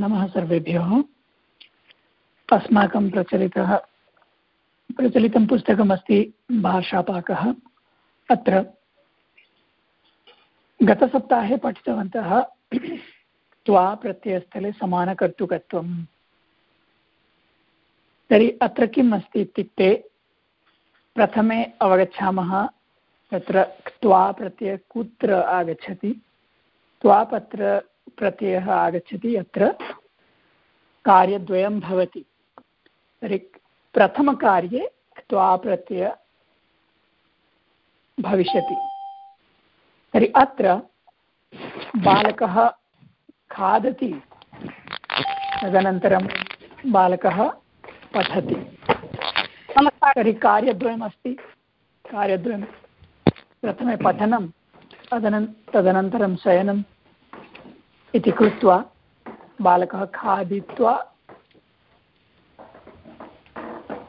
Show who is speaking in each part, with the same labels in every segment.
Speaker 1: नमः सर्वेभ्यः। अस्माकं प्रचलितः प्रचलितं पुस्तकमस्ति भाषापाकः। अत्र गतसप्ताहे पठितवन्तः त्वा प्रत्ययस्थले समानकर्तृकत्वम् तर्हि अत्र किम् अस्ति इत्युक्ते प्रथमे अवगच्छामः, तत्र क्त्वा प्रत्ययः कुत्र आगच्छति? त्वापत्र प्रत्ययः आगच्छति यत्र कार्यद्वयं भवति। तर्हि प्रथमकार्ये क्त्वा प्रत्यय भविष्यति। तर्हि अत्र बालकः खादति तदनन्तरं बालकः पठति। तर्हि कार्यद्वयमस्ति। कार्यद्वयं प्रथमे पठनं तदन तदनन्तरं शयनम् इति कृत्वा बालकः खादित्वा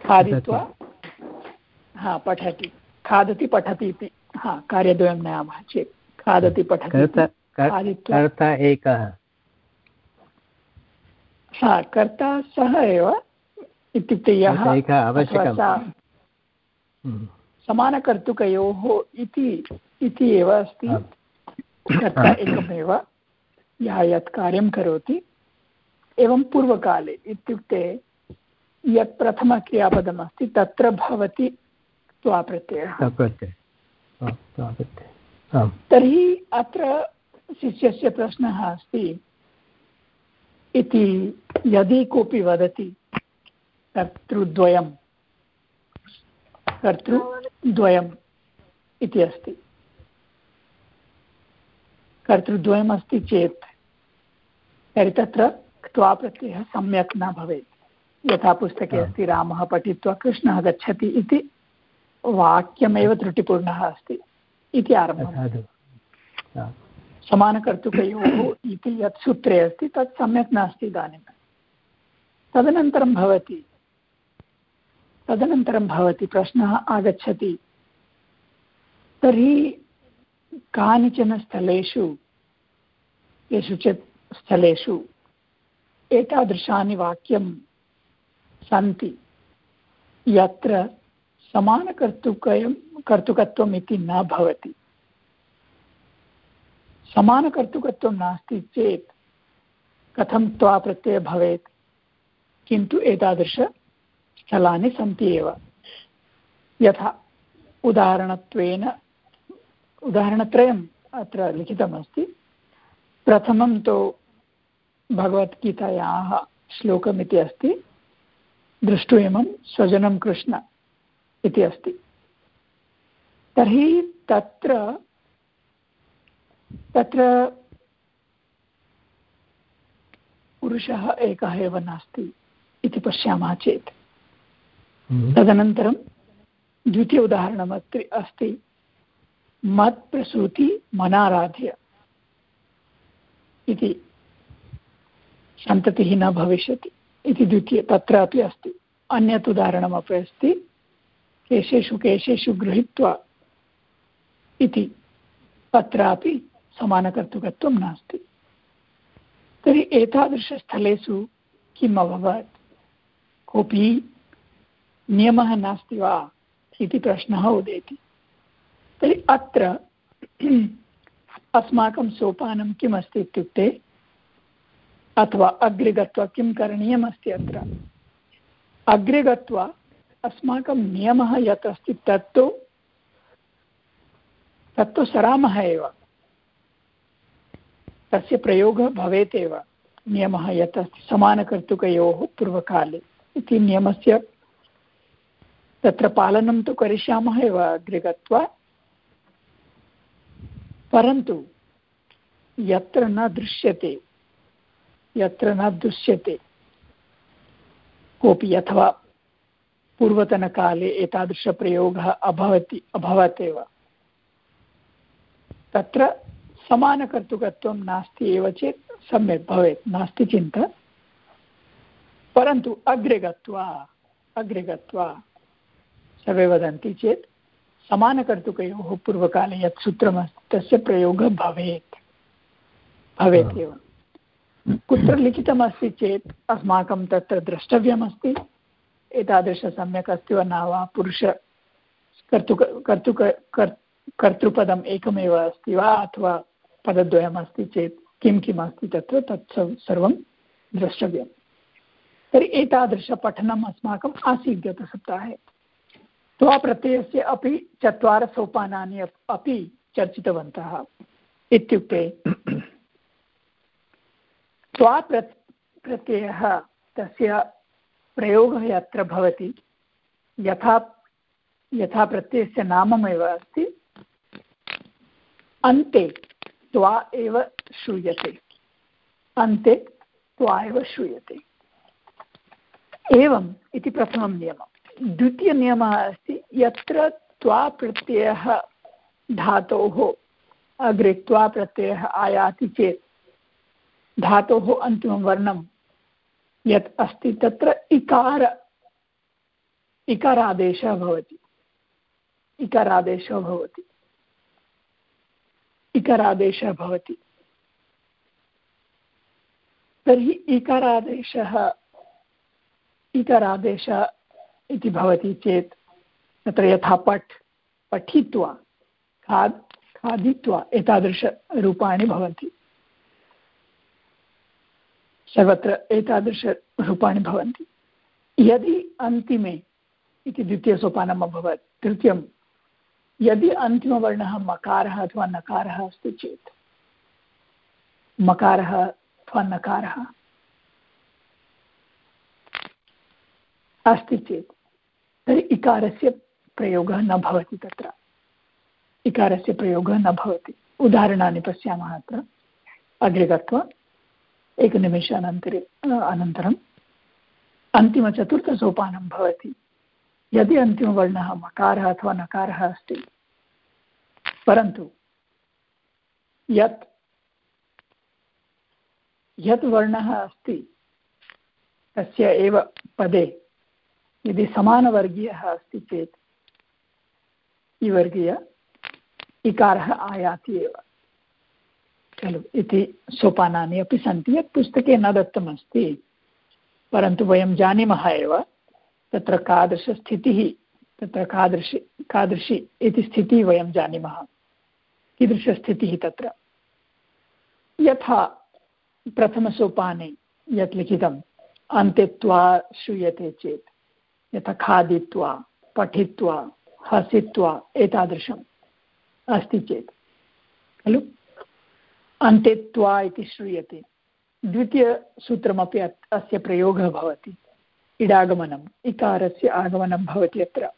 Speaker 1: खादित्वा हा पठति। खादति पठति इति। हा कार्यद्वयं नयामः चेत्। खादति पठति
Speaker 2: कर्ता एकः।
Speaker 1: हा कर्ता सः एव इत्युक्ते यः
Speaker 2: हम्म।
Speaker 1: समानकर्तुकयोः इति इति एव अस्ति। कर्ता एकमेव। यः यत् कार्यं करोति। एवं पूर्वकाले इत्युक्ते यत् प्रथमक्रियापदमस्ति तत्र भवति त्वाप्रत्ययः। तर्हि अत्र शिष्यस्य प्रश्नः अस्ति इति यदि कोऽपि वदति कर्तृद्वयं कर्तृद्वयम् इति अस्ति। कर्तृद्वयमस्ति चेत् तर्हि तत्र क्त्वा प्रत्ययः सम्यक् न भवेत्। यथा पुस्तके अस्ति रामः पठित्वा कृष्णः गच्छति इति वाक्यमेव त्रुटिपूर्णः अस्ति इति आरम्भः। समानकर्तृकयोः इति यत् सूत्रे अस्ति तत् सम्यक् नास्ति इदानीं। तदनन्तरं भवति तदनन्तरं भवति प्रश्नः आगच्छति। तर्हि कानिचन स्थलेषु केषुचित् स्थलेषु एतादृशानि वाक्यं सन्ति। यत्र समानकर्तृकयं, कर्तृकत्वम् इति न भवति। समानकर्तृकत्वं नास्ति चेत् कथं त्वा प्रत्ययः भवेत्, किन्तु एतादृश स्थलानि सन्ति एव। यथा उदाहरणत्वेन, उदाहरणत्रयम् अत्र लिखितमस्ति। प्रथमं तु भगवद्गीतायाः श्लोकमिति अस्ति दृष्टुयमं स्वजनं कृष्ण इति अस्ति। तर्हि तत्र तत्र पुरुषः एकः एव नास्ति इति पश्यामः चेत्।
Speaker 2: हम्म।
Speaker 1: तदनन्तरं द्वितीय उदाहरणम् अत्र अस्ति मत्प्रसूति मनाराध्य इति। सन्ततिः न भविष्यति इति द्वितीय तत्रापि अस्ति। अन्यत् उदाहरणमपि अस्ति, केशेषु केशेषु गृहीत्वा इति तत्रापि समानकर्तृकत्वं नास्ति। तर्हि एतादृशस्थलेषु किम् अभवत्? कोऽपि नियमः नास्ति वा इति प्रश्नः उदेति। तर्हि अत्र अस्माकं सोपानं किमस्ति इत्युक्ते अथवा अग्रे गत्वा किं करणीयमस्ति अत्र? अग्रे गत्वा अस्माकं नियमः यत् अस्ति तत्तु तत्तु सरामः एव। तस्य प्रयोगः भवेत् एव। नियमः यत् अस्ति समानकर्तुकयोः पूर्वकाले। इति नियमस्य तत्र पालनं तु करिष्यामः एव अग्रे गत्वा परन्तु यत्र न दृश्यते यत्र न दृश्यते। कोऽपि अथवा पूर्वतनकाले एतादृशप्रयोगः अभवति, अभवत् एव। तत्र समानकर्तृकत्वं नास्ति एव चेत् सम्यक् भवेत्, नास्ति चिन्ता। परन्तु अग्रे गत्वा अग्रे गत्वा सर्वे वदन्ति चेत् समानकर्तुकयोः पूर्वकाले यत् सूत्रमस्ति तस्य प्रयोगः भवेत् भवेत् एव। कुत्र लिखितमस्ति चेत् अस्माकं तत्र द्रष्टव्यमस्ति। एतादृश सम्यक् अस्ति वा न वा, पुरुष कर्तुक कर्तुक कर्तृपदम् एकमेव अस्ति वा अथवा पदद्वयमस्ति चेत् किं किम् अस्ति तत्र तत् सर्वं द्रष्टव्यं। तर्हि एतादृशपठनम् अस्माकम् आसीत् गतसप्ताहे त्वाप्रत्ययस्य अपि चत्वारः सोपानानि अपि चर्चितवन्तः। इत्युक्ते त्वा प्रत्ययः तस्य प्रयोगः यत्र भवति, यथा यथा प्रत्ययस्य नाममेव अस्ति, अन्ते त्वा एव श्रूयते। अन्ते त्वा एव श्रूयते। एवम् इति प्रथमं नियमं द्वितीयनियमः अस्ति, यत्र त्वा प्रत्ययः धातोः अग्रे त्वा प्रत्ययः आयाति चेत् धातोः अन्तिमं वर्णं। यत् अस्ति तत्र इकार, इकारादेशः भवति। इकारादेशः भवति। इकारादेशः भवति। तर्हि इकारादेशः इकारादेशः इति भवति चेत् तत्र यथा पठ्, पठित्वा, खाद्, खादित्वा एतादृशरूपाणि भवन्ति। सर्वत्र एतादृशरूपाणि भवन्ति। यदि अन्तिमे इति द्वितीयसोपानम् अभवत्, तृतीयं, यदि अन्तिमवर्णः मकारः अथवा नकारः अस्ति चेत्, मकारः अथवा नकारः अस्ति चेत्, तर्हि इकारस्य प्रयोगः न भवति तत्र। इकारस्य प्रयोगः न भवति। उदाहरणानि पश्यामः अत्र। अग्रे गत्वा एकनिमेषानन्तरे अनन्तरम् अन्तिमचतुर्थसोपानं भवति। यदि अन्तिमवर्णः मकारः अथवा नकारः अस्ति, परन्तु यत् यत् वर्णः अस्ति, तस्य एव पदे। यदि समानवर्गीयः अस्ति चेत् इवर्गीय इकारः आयाति एव। खलु। इति सोपानानि अपि सन्ति, यत् पुस्तके न दत्तमस्ति। परन्तु वयं जानीमः एव, तत्र कादृशस्थितिः, तत्र कादृशी कादृशी इति स्थितिः वयं जानीमः। कीदृशस्थितिः तत्र? यथा प्रथमसोपाने यत् लिखितम् अन्त्यत्वा श्रूयते चेत्। यथा खादित्वा, पठित्वा, हसित्वा एतादृशम् अस्ति चेत्। खलु? अन्ते त्वा इति श्रूयते। द्वितीयसूत्रमपि अस्य प्रयोगः भवति, इडागमनम्, इकारस्य आगमनं भवति अत्र।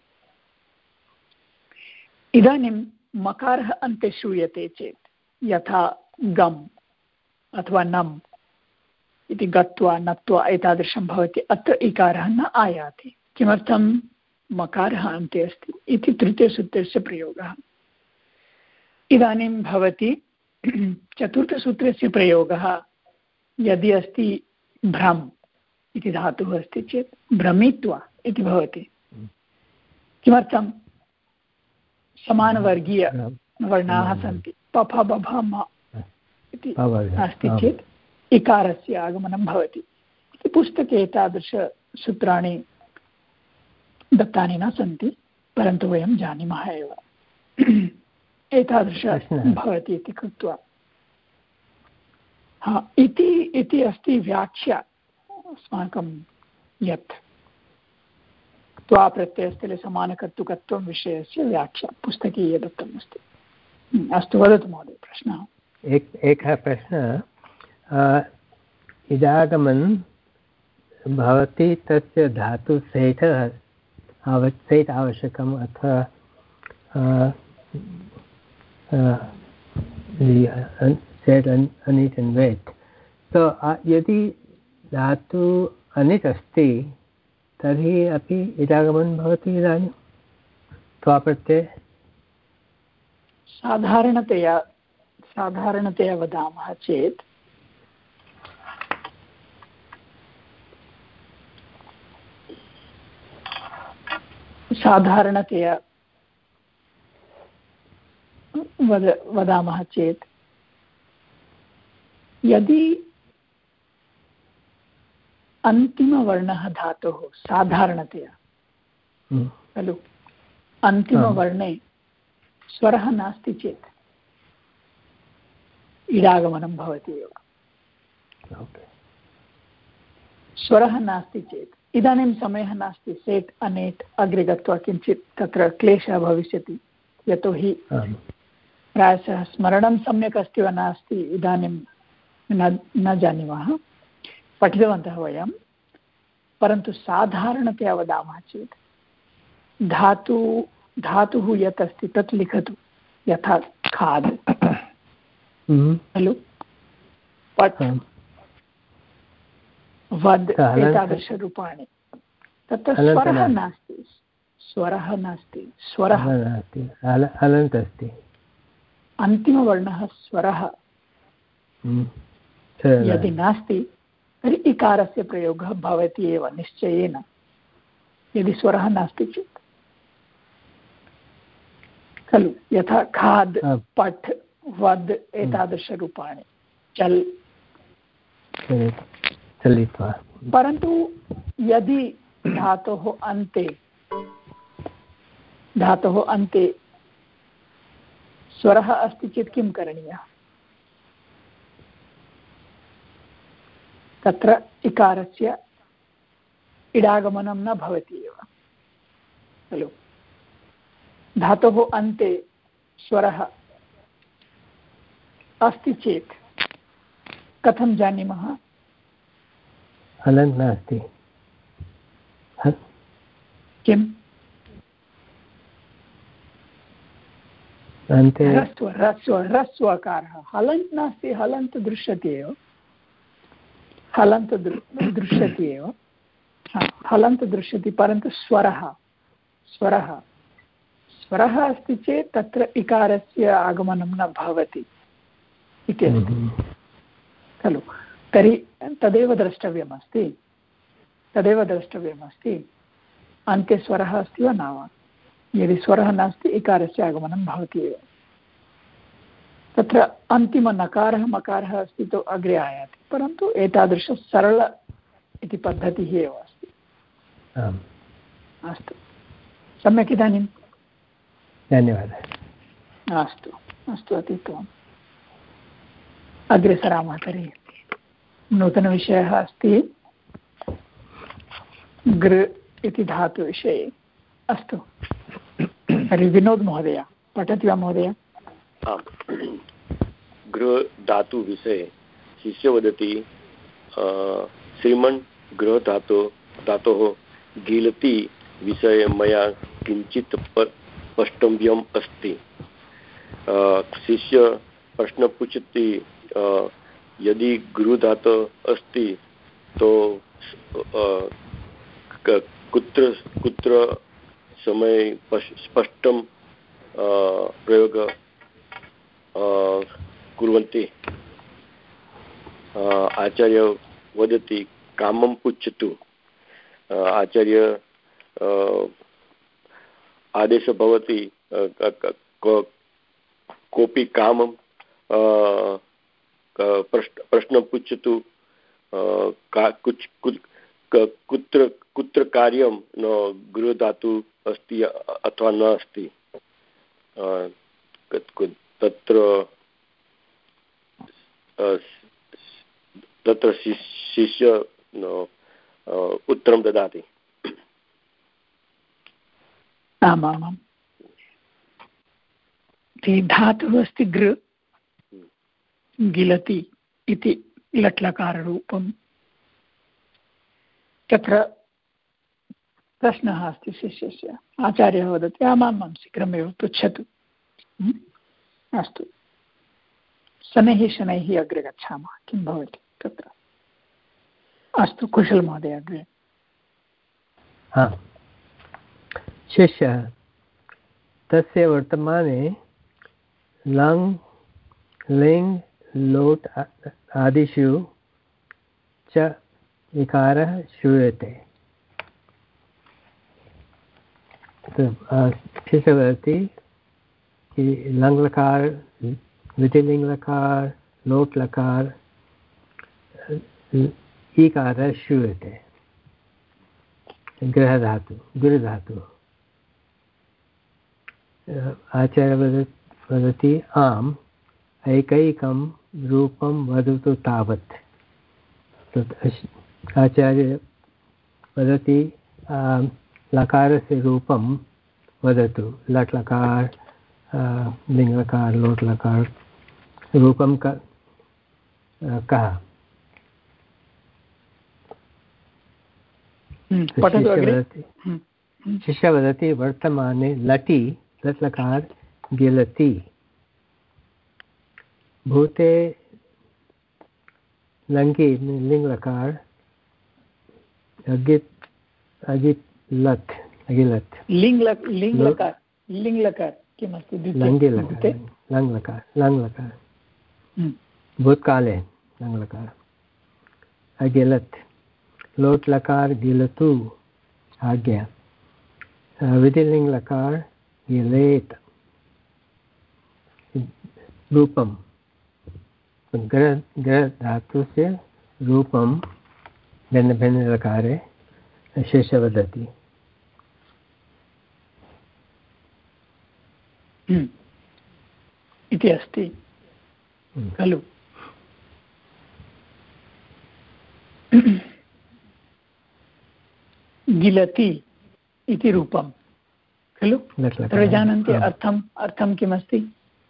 Speaker 1: इदानीं मकारः अन्ते श्रूयते चेत्, यथा गम् अथवा नम् इति गत्वा, नत्वा एतादृशं भवति, अत्र इकारः न आयाति। किमर्थं? मकारः अन्ते अस्ति इति तृतीयसूत्रस्य प्रयोगः। इदानीं भवति चतुर्थसूत्रस्य प्रयोगः यदि अस्ति भ्रम् इति धातुः अस्ति चेत् भ्रमित्वा इति भवति। किमर्थं? समानवर्गीयवर्णाः सन्ति। पफ बभ म इति अस्ति चेत् इकारस्य आगमनं भवति। पुस्तके एतादृशसूत्राणि दत्तानि न सन्ति परन्तु वयं जानीमः एव। एतादृश भवति इति कृत्वा। हा इति इति अस्ति व्याख्या। अस्माकं यत् त्वा प्रत्ययस्थले समानकर्तृकत्वं विषयस्य व्याख्या। पुस्तके ये दत्तम् अस्ति वदतु महोदय प्रश्नः।
Speaker 2: एक एकः प्रश्नः। इदागमन् भवति तस्य धातुसेठः सेट् आवश्यकम् अथवा सेट् अनिट् अण्ड् वेट् so यदि धातु अनिट् अस्ति, तर्हि अपि इडागमनं भवति इदानीं? त्वाप्रत्यये
Speaker 1: साधारणतया साधारणतया वदामः चेत्, साधारणतया वद वदामः चेत्। यदि अन्तिमवर्णः धातुः साधारणतया
Speaker 2: हम्म।
Speaker 1: खलु अन्तिमवर्णे स्वरः नास्ति चेत् इडागमनं भवति एव। स्वरः नास्ति चेत् इदानीं समयः नास्ति सेट् अनेट् अग्रे गत्वा किञ्चित् तत्र क्लेशः भविष्यति यतोहि प्रायशः स्मरणं सम्यक् अस्ति वा नास्ति इदानीं न न जानीमः। पठितवन्तः वयं। परन्तु साधारणतया वदामः चेत् धातु धातुः यत् अस्ति तत् लिखतु यथा खाद्।
Speaker 2: हम्म।
Speaker 1: खलु? पट् वद् एतादृशरूपाणि। तत्र स्वरः नास्ति। स्वरः नास्ति। स्वरः।
Speaker 2: अस्ति।
Speaker 1: अन्तिमवर्णः स्वरः। यदि नास्ति तर्हि इकारस्य प्रयोगः भवति एव निश्चयेन। यदि स्वरः नास्ति चेत्। खलु यथा खाद् पठ् वद् एतादृशरूपाणि। चल्। परन्तु यदि धातोः अन्ते धातोः अन्ते स्वरः अस्ति चेत् किं करणीयः? तत्र इकारस्य इडागमनं न भवति एव। खलु? धातोः अन्ते स्वरः अस्ति चेत् कथं जानीमः?
Speaker 2: हलन् नास्ति।
Speaker 1: किम्? ह्रस्व ह्रस्व ह्रस्वकारः। हलन्त् नास्ति हलन्त् दृश्यते एव। हलन्त दृश्यति एव। हलन्त दृश्यति परन्तु स्वरः स्वरः। स्वरः अस्ति चेत् तत्र इकारस्य आगमनं न भवति। इति अस्ति। हम्म। खलु। तर्हि तदेव द्रष्टव्यमस्ति। तदेव द्रष्टव्यमस्ति। अन्ते स्वरः अस्ति वा न वा? यदि स्वरः नास्ति इकारस्य आगमनं भवति एव। तत्र अन्तिमनकारः मकारः अस्ति तु अग्रे आयाति। परन्तु एतादृशसरल इति पद्धतिः एव अस्ति। अस्तु। सम्यक् इदानीं?
Speaker 2: धन्यवादः।
Speaker 1: अस्तु। अस्तु अतीतवान्। अग्रे सरामः तर्हि। नूतनविषयः अस्ति। गृ इति धातुविषये। अस्तु। तर्हि विनोद् महोदय पठति वा महोदय
Speaker 3: आम् गृहधातुविषये शिष्य वदति श्रीमन् गृहधातु धातोः गिलति विषये मया किञ्चित् स्पष्टव्यम् अस्ति। शिष्य प्रश्न पृच्छति यदि गृहधातु अस्ति तो कुत्र कुत्र समये स्पष्टं प्रयोग कुर्वन्ति। आचार्य वदति, कामं पुच्छतु आचार्य आदेशः भवति कोऽपि कामं प्रश्नं पृच्छतु कुत्र कुत्र कार्यं गृहधातु अस्ति अथवा न अस्ति तत्र तत्र शिष्य उत्तरं ददाति।
Speaker 1: आमामाम्। धातुः अस्ति गृ। गिलति इति लट्लकाररूपं तत्र प्रश्नः अस्ति शिष्यस्य। आचार्यः वदति आमाम् आं शीघ्रमेव पृच्छतु। अस्तु। शनैः शनैः अग्रे गच्छामः। किं भवति तत्र? अस्तु कुशल महोदय अग्रे
Speaker 2: शिष्यः, तस्य वर्तमाने लङ्, लिङ्, लोट् आदिषु च विकारः श्रूयते। शिष्यवती कि लंग लकार विधिलिंग लकार लोट लकार ईकारः श्रूयते गृहधातु गुरुधातु आचार्य वद, वदति आम् एकैकं रूपं वदतु तावत्। आचार्य वदति लकारस्य रूपं वदतु। लट् लकार लिङ्गलकार लोट् लकार रूपं क कः? शिष्य वदति। वर्तमाने लटि लट् लकार गिलति। भूते लङ्कि लिङ्गलकार अगित् अगित् लट् अगिलत्
Speaker 1: लिङ्ग् लिङ्ग्लकार लिङ्ग्लकार किमस्ति
Speaker 2: लङ्गिलकार लङ्लकार लङ्लकार भूतकाले लङ्लकार अगिलत् लोट् लकार गिलतु आज्ञा विधिलिङ्ग्लकार गिलेत् रूपं ग्र ग्रधातुस्य रूपं भिन्नभिन्नलकारे शेष वदति
Speaker 1: हम्म। इति अस्ति। हम्म। खलु। गिलति इति रूपं खलु? तत्र जानन्ति अर्थम् अर्थं किमस्ति?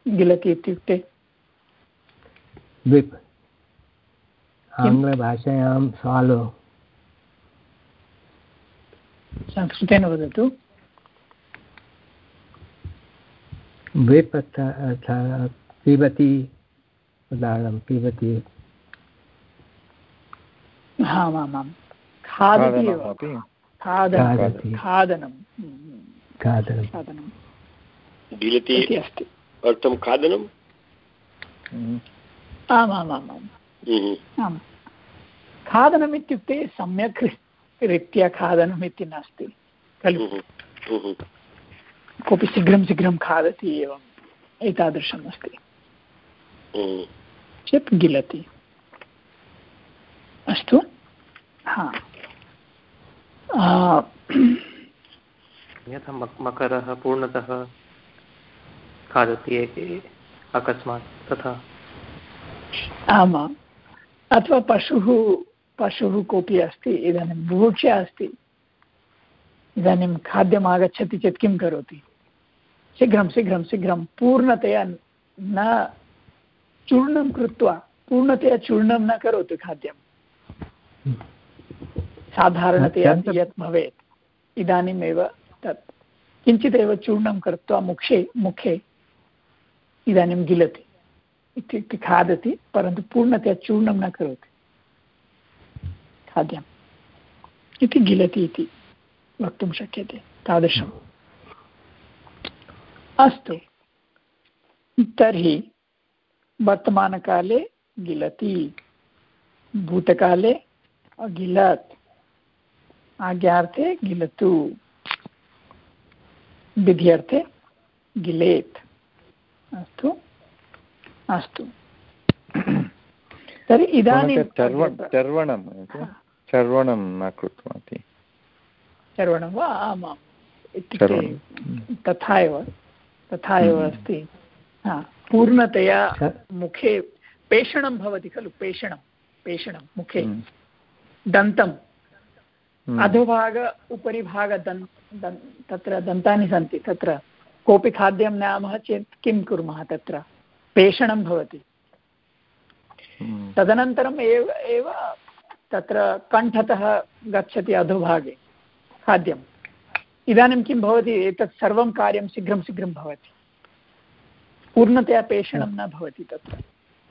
Speaker 1: गिलति इत्युक्ते?
Speaker 2: विप् आङ्ग्लभाषायां स्वालो
Speaker 1: संस्कृतेन वदतु।
Speaker 2: विप् पिबति उदाहरणं पिबति।
Speaker 1: आमामां। खादति खादनं।
Speaker 2: खादनं।
Speaker 3: गिलति
Speaker 1: अस्ति।
Speaker 3: अर्थं खादनम्?
Speaker 1: आमामामाम्। आम्। खादनम् इत्युक्ते सम्यक् रीत्या खादनम् इति नास्ति। खलु। कोऽपि शीघ्रं शीघ्रं खादति एवम् एतादृशम् अस्ति। चेत् गिलति। अस्तु। हा।
Speaker 4: यथा मकरः पूर्णतः खादति अकस्मात् तथा।
Speaker 1: आमाम्। अथवा पशुः पशुः कोऽपि अस्ति इदानीं बुभुक्षा अस्ति। इदानीं खाद्यम् आगच्छति चेत् किं करोति? शीघ्रं शीघ्रं शीघ्रं पूर्णतया न चूर्णं कृत्वा पूर्णतया चूर्णं न करोतु खाद्यं साधारणतया यत् भवेत् इदानीमेव तत्। किञ्चिदेव चूर्णं कृत्वा मुखे मुखे इदानीं गिलति इत्युक्ते खादति परन्तु पूर्णतया चूर्णं न करोति। खाद्यम् इति गिलति इति वक्तुं शक्यते। तादृशम्। अस्तु। तर्हि वर्तमानकाले गिलति। भूतकाले अगिलत्। आज्ञार्थे गिलतु। विध्यर्थे गिलेत्। अस्तु। अस्तु। तर्हि इदानीं
Speaker 5: चर्वणं चर्वणं न कृतवती।
Speaker 1: चर्वणं वा? आमाम्। इत्युक्ते तथा एव। तथा एव। अस्ति। हा पूर्णतया मुखे पेषणं भवति खलु पेषणं पेषणं मुखे। दन्तं। हम्म। अधोभाग उपरि भाग दन् दन् तत्र दन्तानि सन्ति तत्र। कोऽपि खाद्यं नयामः चेत् किं कुर्मः तत्र? पेषणं भवति। तदनन्तरम् एव एव तत्र कण्ठतः गच्छति अधोभागे खाद्यम्। इदानीं किं भवति एतत् सर्वं कार्यं शीघ्रं शीघ्रं भवति। पूर्णतया पेषणं न भवति तत्र।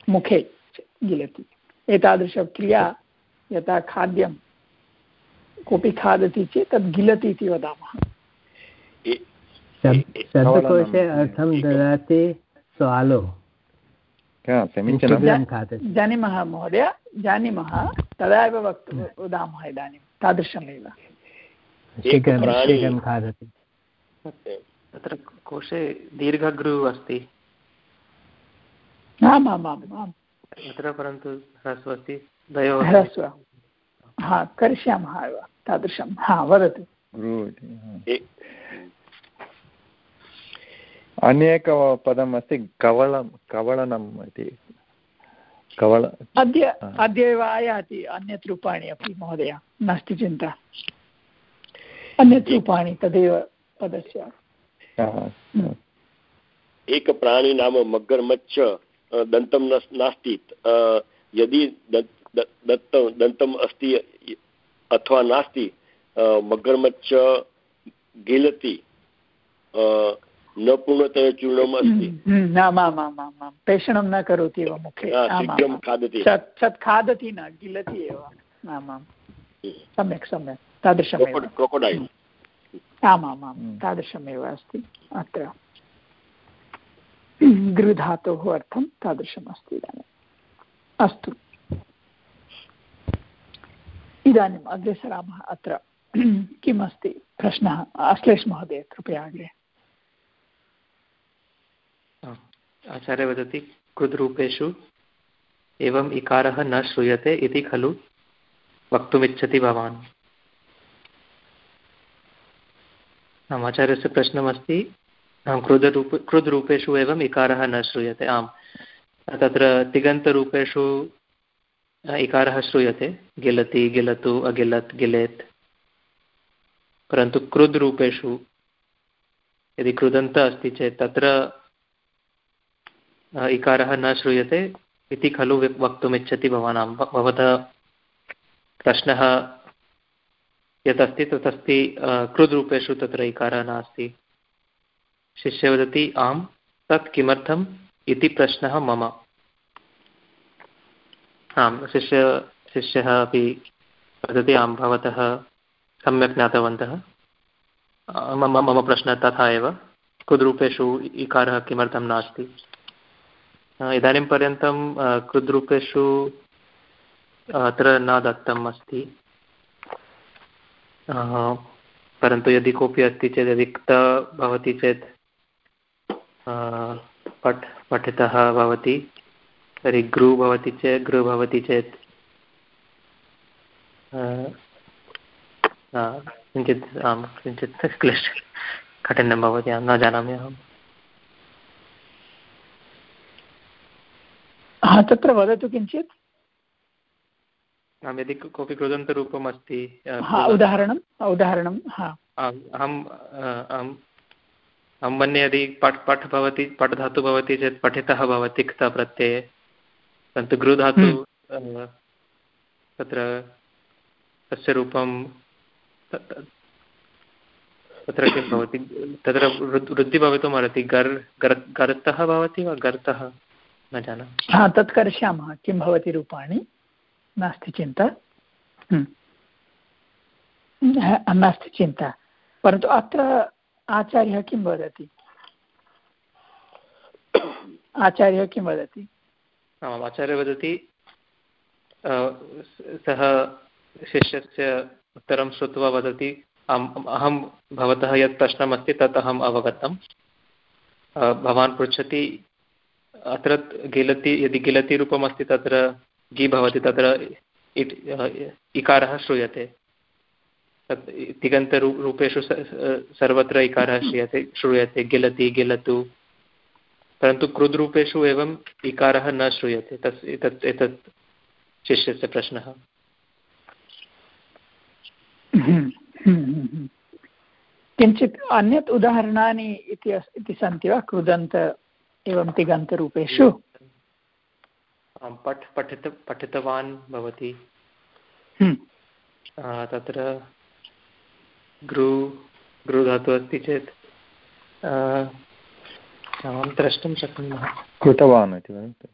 Speaker 1: मुखे गिलति। एतादृशक्रिया यथा खाद्यं कोऽपि खादति चेत् तद् गिलति इति वदामः।
Speaker 2: शब्दकोशे अर्थं ददाति स्वालो।
Speaker 5: समीचीनं
Speaker 1: जानीमः महोदय। जानीमः? तदा एव वक्तुं वदामः इदानीं तादृशमेव।
Speaker 2: खादति।
Speaker 4: तत्र कोशे दीर्घगृ अस्ति।
Speaker 1: आमामाम् आम्।
Speaker 4: तत्र परन्तु ह्रस्व अस्ति द्वयोः
Speaker 1: ह्रस्व। हा करिष्यामः एव तादृशं। हा वदतु।
Speaker 5: अन्येकपदम् अस्ति कवलं कवलनम् इति। कवल
Speaker 1: अद्य अद्य एव आयाति अन्यत् रूपाणि अपि महोदय नास्ति चिन्ता। अन्यत् रूपाणि तदेव पदस्य।
Speaker 3: एकप्राणी नाम मगरमच्छ दन्तं नास्ति यदि दत्त दन्तम् अस्ति अथवा नास्ति मगरमच्छ गिलति न पूर्णतया चूर्णम् अस्ति
Speaker 1: आमामामामां पेषणं न करोति एव मुखे।
Speaker 3: खादति
Speaker 1: तत् खादति न गिलति एव। आमां सम्यक् सम्यक्। तादृशमेव।
Speaker 3: क्रोकोडैल्।
Speaker 1: आमामां तादृशमेव अस्ति। अत्र गृधातोः अर्थं तादृशम् अस्ति इदानीम्। अस्तु। इदानीम् अग्रे सरामः अत्र किम् अस्ति प्रश्नः? अश्लेष महोदय कृपया अग्रे।
Speaker 4: आचार्य वदति कृद्रूपेषु एवम् इकारः न श्रूयते इति खलु वक्तुमिच्छति भवान्। आम् आचार्यस्य प्रश्नमस्ति आं क्रुधरूप क्रुद्रूपेषु एवम् इकारः न श्रूयते। आम्। तत्र तिगन्तरूपेषु इकारः श्रूयते। गिलति, गिलतु, अगिलत्, गिलेत्। परन्तु क्रुद्रूपेषु यदि कृदन्त अस्ति चेत् तत्र इकारः न श्रूयते इति खलु वक्तुमिच्छति भवानां। भवतः प्रश्नः यत् अस्ति तत् अस्ति कृद्रूपेषु तत्र इकारः नास्ति। शिष्य वदति आं तत् किमर्थम् इति प्रश्नः मम। आं शिष्य, शिष्यः अपि वदति आं भवतः सम्यक् ज्ञातवन्तः। मम मम प्रश्नः तथा एव। कृद्रूपेषु इकारः किमर्थं नास्ति? इदानीं पर्यन्तं कृद्रूपेषु अत्र न दत्तम् अस्ति। परन्तु यदि कोऽपि अस्ति चेत्, यदि क्त भवति चेत् पठ्, पठितः भवति। तर्हि गृ भवति चेत् गृ भवति चेत् किञ्चित् आं किञ्चित् क्लिष्ट, कठिनं भवति, अहं न जानामि अहम्
Speaker 1: तत्र वदतु किञ्चित्।
Speaker 4: यदि कोऽपि कृदन्तरूपम् अस्ति
Speaker 1: उदाहरणम् उदाहरणं
Speaker 4: अहम् अहं मन्ये यदि पठ् पठ् भवति पठ् धातु भवति चेत् पठितः भवति क्त प्रत्यये। परन्तु गृधातु हम्म। तत्र तस्य रूपं तत्र किं भवति? तत्र वृद्धिः भवितुम् अर्हति गर् गर् गर्तः भवति वा गर्तः? न जानामि
Speaker 1: हा तत् करिष्यामः किं भवति रूपाणि? नास्ति चिन्ता। हम्म। नास्ति चिन्ता। परन्तु अत्र आचार्यः किं वदति? आचार्यः किं वदति?
Speaker 4: आम् आचार्यः वदति सः शिष्यस्य उत्तरं श्रुत्वा वदति अहं भवतः यत् प्रश्नमस्ति तत् अहम् अवगतं भवान् पृच्छति अत्र गिलति, यदि गिलति रूपमस्ति तत्र गि भवति तत्र इकारः श्रूयते। तत् तिगन्तरूपेषु सर्वत्र इकारः श्रूयते श्रूयते, गिलति, गिलतु। परन्तु कृद्रूपेषु एवम् इकारः न श्रूयते, तस्, एतत् एतत् शिष्यस्य प्रश्नः।
Speaker 1: किञ्चित् अन्यत् उदाहरणानि इति इति सन्ति वा, कृदन्त एवं तिगन्तरूपेषु
Speaker 4: पठ् पठित पठितवान् भवति।
Speaker 1: हम्म।
Speaker 4: तत्र गृ गृ धातुः अस्ति चेत् द्रष्टुं शक्नुमः।
Speaker 5: कृतवान् इति वदन्तु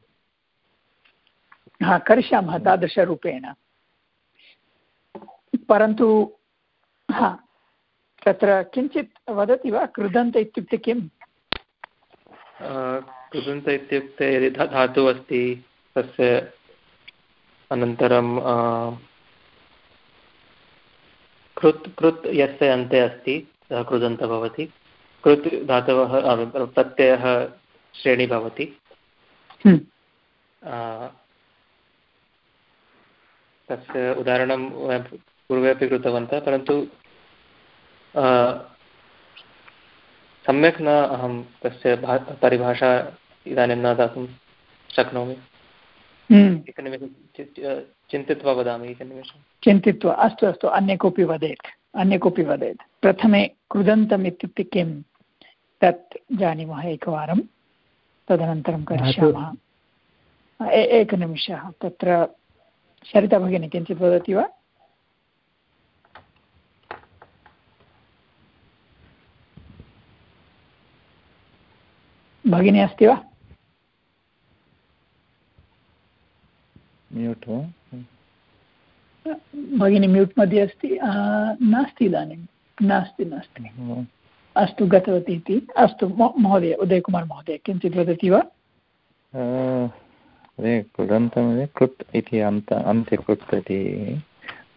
Speaker 1: हा करिष्यामः तादृशरूपेण। परन्तु हा तत्र किञ्चित् वदति वा कृदन्त इत्युक्ते किम्?
Speaker 4: कृदन्त इत्युक्ते यदि धातुः अस्ति तस्य अनन्तरं कृत् कृत् यस्य अन्ते अस्ति सः कृदन्तः भवति कृत् धातवः प्रत्ययः श्रेणी भवति
Speaker 1: हम्म।
Speaker 4: तस्य उदाहरणं वयं पूर्वे अपि कृतवन्तः परन्तु सम्यक् न अहं तस्य परिभाषा इदानीं न दातुं शक्नोमि।
Speaker 1: हम्म।
Speaker 4: एकनिमेषं चिन्तयित्वा वदामि एकनिमेषं
Speaker 1: चिन्तयित्वा अस्तु अस्तु अन्य कोऽपि वदेत् अन्य कोऽपि वदेत्। प्रथमे कृदन्तम् इत्युक्ते किं तत् जानीमः एकवारं तदनन्तरं करिष्यामः। एकनिमिषः तत्र सरिता भगिनी किञ्चित् वदति वा? भगिनी अस्ति वा?
Speaker 5: म्यूट् वा?
Speaker 1: भगिनी म्यूट् मध्ये अस्ति नास्ति इदानीं। नास्ति नास्ति। अस्तु गतवती इति। अस्तु महोदय उदयकुमार् महोदय किञ्चित् वदति वा?
Speaker 5: कृदन्तमध्ये कृत् इति अन्त अन्ते कृत् इति।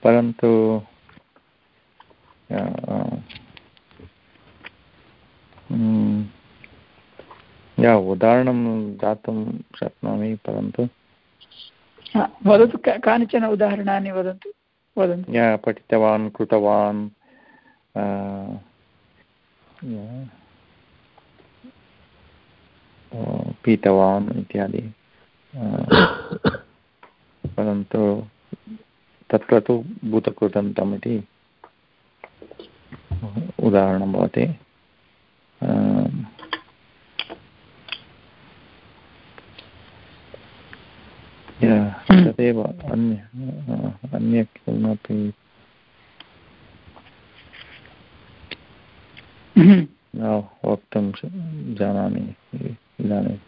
Speaker 5: परन्तु या उदाहरणं दातुं शक्नोमि परन्तु।
Speaker 1: वदतु कानिचन उदाहरणानि वदन्तु वदन्तु।
Speaker 5: या पठितवान् कृतवान् पीतवान् इत्यादि। परन्तु तत्र तु भूतकृतन्तम् इति उदाहरणं भवति। तदेव अन्य अन्य किमपि न वक्तुं जानामि इदानीम्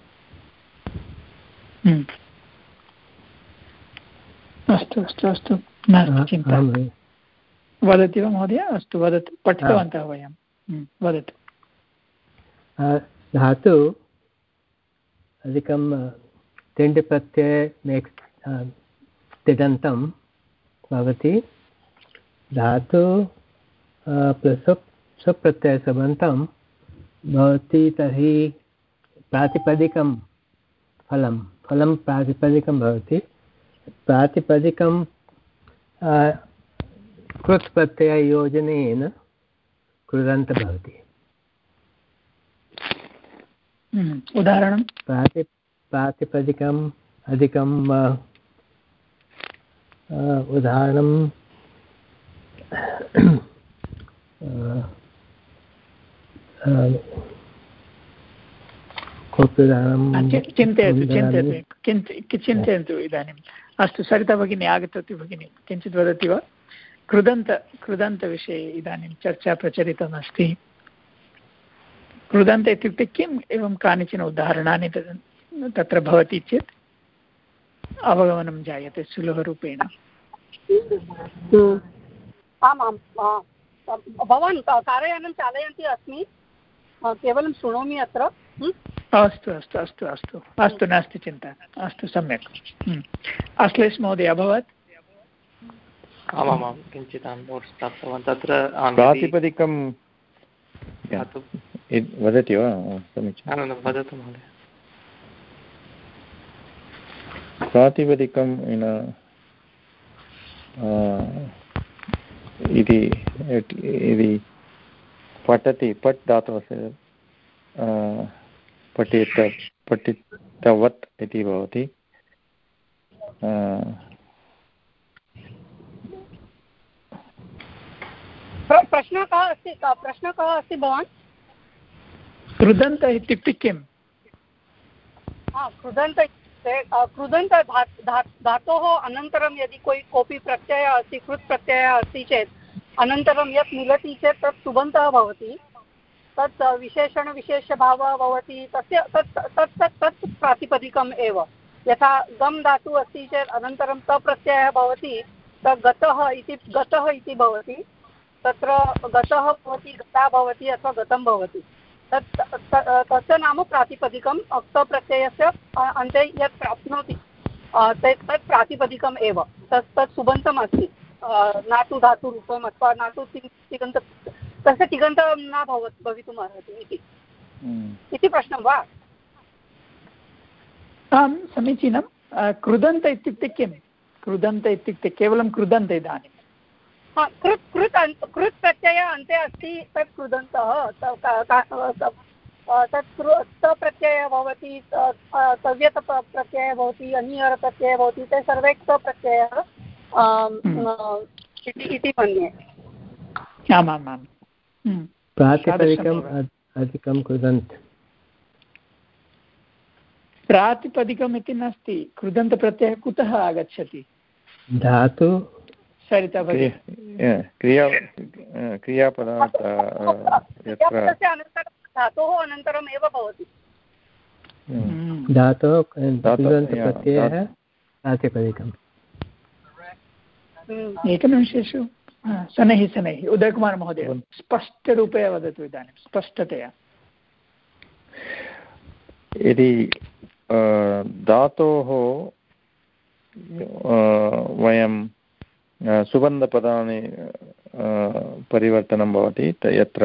Speaker 1: अस्तु अस्तु अस्तु नास्ति चिन्ता वदति वा महोदय? अस्तु वदतु पठितवन्तः वयं। वदतु।
Speaker 2: धातु अधिकं तिण्डप्रत्यये नेक्स्ट् तिडन्तं भवति धातु प्लस् सुप्रत्ययसबन्तं भवति तर्हि प्रातिपदिकं फलं फलं प्रातिपदिकं भवति। प्रातिपदिकं कृत् प्रत्यययोजनेन कृदन्त भवति।
Speaker 1: उदाहरणं?
Speaker 2: प्राति प्रातिपदिकम् अधिकं उदाहरणं
Speaker 1: चिन्तयतु चिन्तयतु चिन्तयन्तु इदानीम् अस्तु सरिता भगिनी आगतवती भगिनी किञ्चित् वदति वा? कृदन्त कृदन्तविषये इदानीं चर्चा प्रचलितमस्ति। कृदन्त इत्युक्ते किम् एवं कानिचन उदाहरणानि तत्र भवति चेत् अवगमनं जायते सुलभरूपेण।
Speaker 6: आम् आम् भवान् कारयानं चालयन्ती अस्मि। केवलं शृणोमि अत्र।
Speaker 1: अस्तु अस्तु अस्तु अस्तु। अस्तु नास्ति चिन्ता। अस्तु सम्यक्। अश्लेष महोदय अभवत्?
Speaker 4: आमामां किञ्चित् अहं नोट्स् प्राप्तवान्। तत्र
Speaker 5: प्रातिपदिकं वदति वा?
Speaker 4: समीचीनं। वदतु महोदय।
Speaker 5: प्रातिपदिकं इति यदि पठति पट् धातुः पठित पठितवत् इति भवति।
Speaker 6: प्रश्नः कः अस्ति? प्रश्नः कः अस्ति भवान्?
Speaker 1: कृदन्त इत्युक्ते किम्?
Speaker 6: कृदन्त इत्युक्ते कृदन्त धातोः अनन्तरं यदि कोऽपि कोऽपि प्रत्ययः अस्ति, कृत् प्रत्ययः अस्ति चेत् अनन्तरं यत् मिलति चेत्, तत् सुबन्तः भवति। तत् विशेषणविशेषभावः भवति, तस्य, तत् तत् तत् तत् प्रातिपदिकम् एव। यथा गम् धातुः अस्ति चेत् अनन्तरं तप्रत्ययः भवति तत् गतः इति गतः इति भवति, तत्र गतः भवति, गता भवति, अथवा गतं भवति। तत् तस्य नाम प्रातिपदिकं तप्रत्ययस्य अन्ते यत् प्राप्नोति तत् प्रातिपदिकम् एव। तत् तत् सुबन्तम् अस्ति नाटु धातुरूपम् अथवा नाटु तिङन्त तस्य तिगन्तं न भवत् भवितुम् अर्हति इति।
Speaker 5: हम्म।
Speaker 6: इति प्रश्नं वा?
Speaker 1: आं समीचीनं। कृदन्त इत्युक्ते किं कृदन्त इत्युक्ते केवलं कृदन्त इदानीं।
Speaker 6: कृत् कृत् कृत् प्रत्यय अन्ते अस्ति तत् कृदन्तः तत् कृ प्रत्ययः भवति तव्यत प्रत्ययः भवति अन्यर् प्रत्ययः भवति ते सर्वे प्रत्ययः हम्म। इति मन्ये
Speaker 1: आमामां हम्म।
Speaker 2: प्रातिपदिकम् अधिकं कृदन्त्
Speaker 1: प्रातिपदिकम् इति नास्ति कृदन्तप्रत्ययः कुतः आगच्छति
Speaker 2: धातु
Speaker 1: सरिता
Speaker 5: क्रिया क्रियापदार्थ
Speaker 6: धातोः अनन्तरम् एव भवति।
Speaker 2: धातोः प्रत्ययः प्रातिपदिकम्।
Speaker 1: एकनिमिषेषु शनैः शनैः उदयकुमार महोदय स्पष्टरूपेण वदतु इदानीं स्पष्टतया।
Speaker 5: यदि धातोः वयं सुबन्धपदानि परिवर्तनं भवति यत्र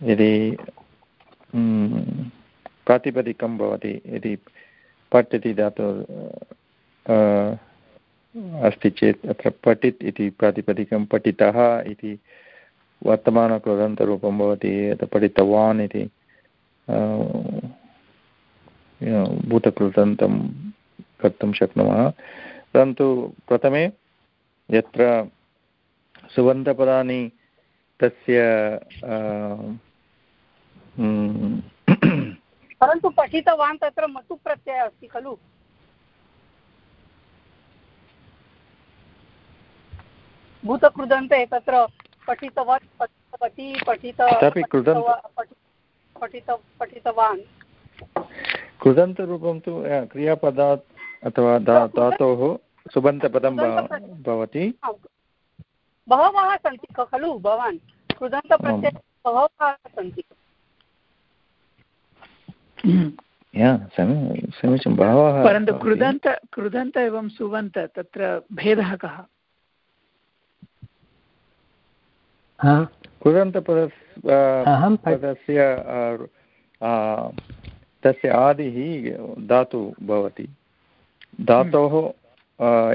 Speaker 5: यदि प्रातिपदिकं भवति, यदि पट् इति धातु अस्ति चेत् अत्र पठित् इति प्रातिपदिकं, पठितः इति वर्तमानकृदन्तरूपं भवति पठितवान् इति भूतकृदन्तं कर्तुं शक्नुमः। परन्तु प्रथमे यत्र सुबन्तपदानि तस्य
Speaker 6: परन्तु पठितवान् तत्र मतु प्रत्ययः अस्ति खलु? भूतकृदन्ते तत्र पठितवत् पठितवती पठित पठित पठितवान्।
Speaker 5: कृदन्तरूपं तु क्रियापदात् अथवा धातोः सुबन्तपदं भवति?
Speaker 6: बहवः सन्ति खलु भवान्? कृदन्तप्रत्यये बहवः सन्ति।
Speaker 5: समीचीनं बहवः
Speaker 1: परन्तु कृदन्त कृदन्त एवं सुबन्त तत्र भेदः कः?
Speaker 5: कृदन्तपदस्य तस्य आदिः धातु भवति। धातोः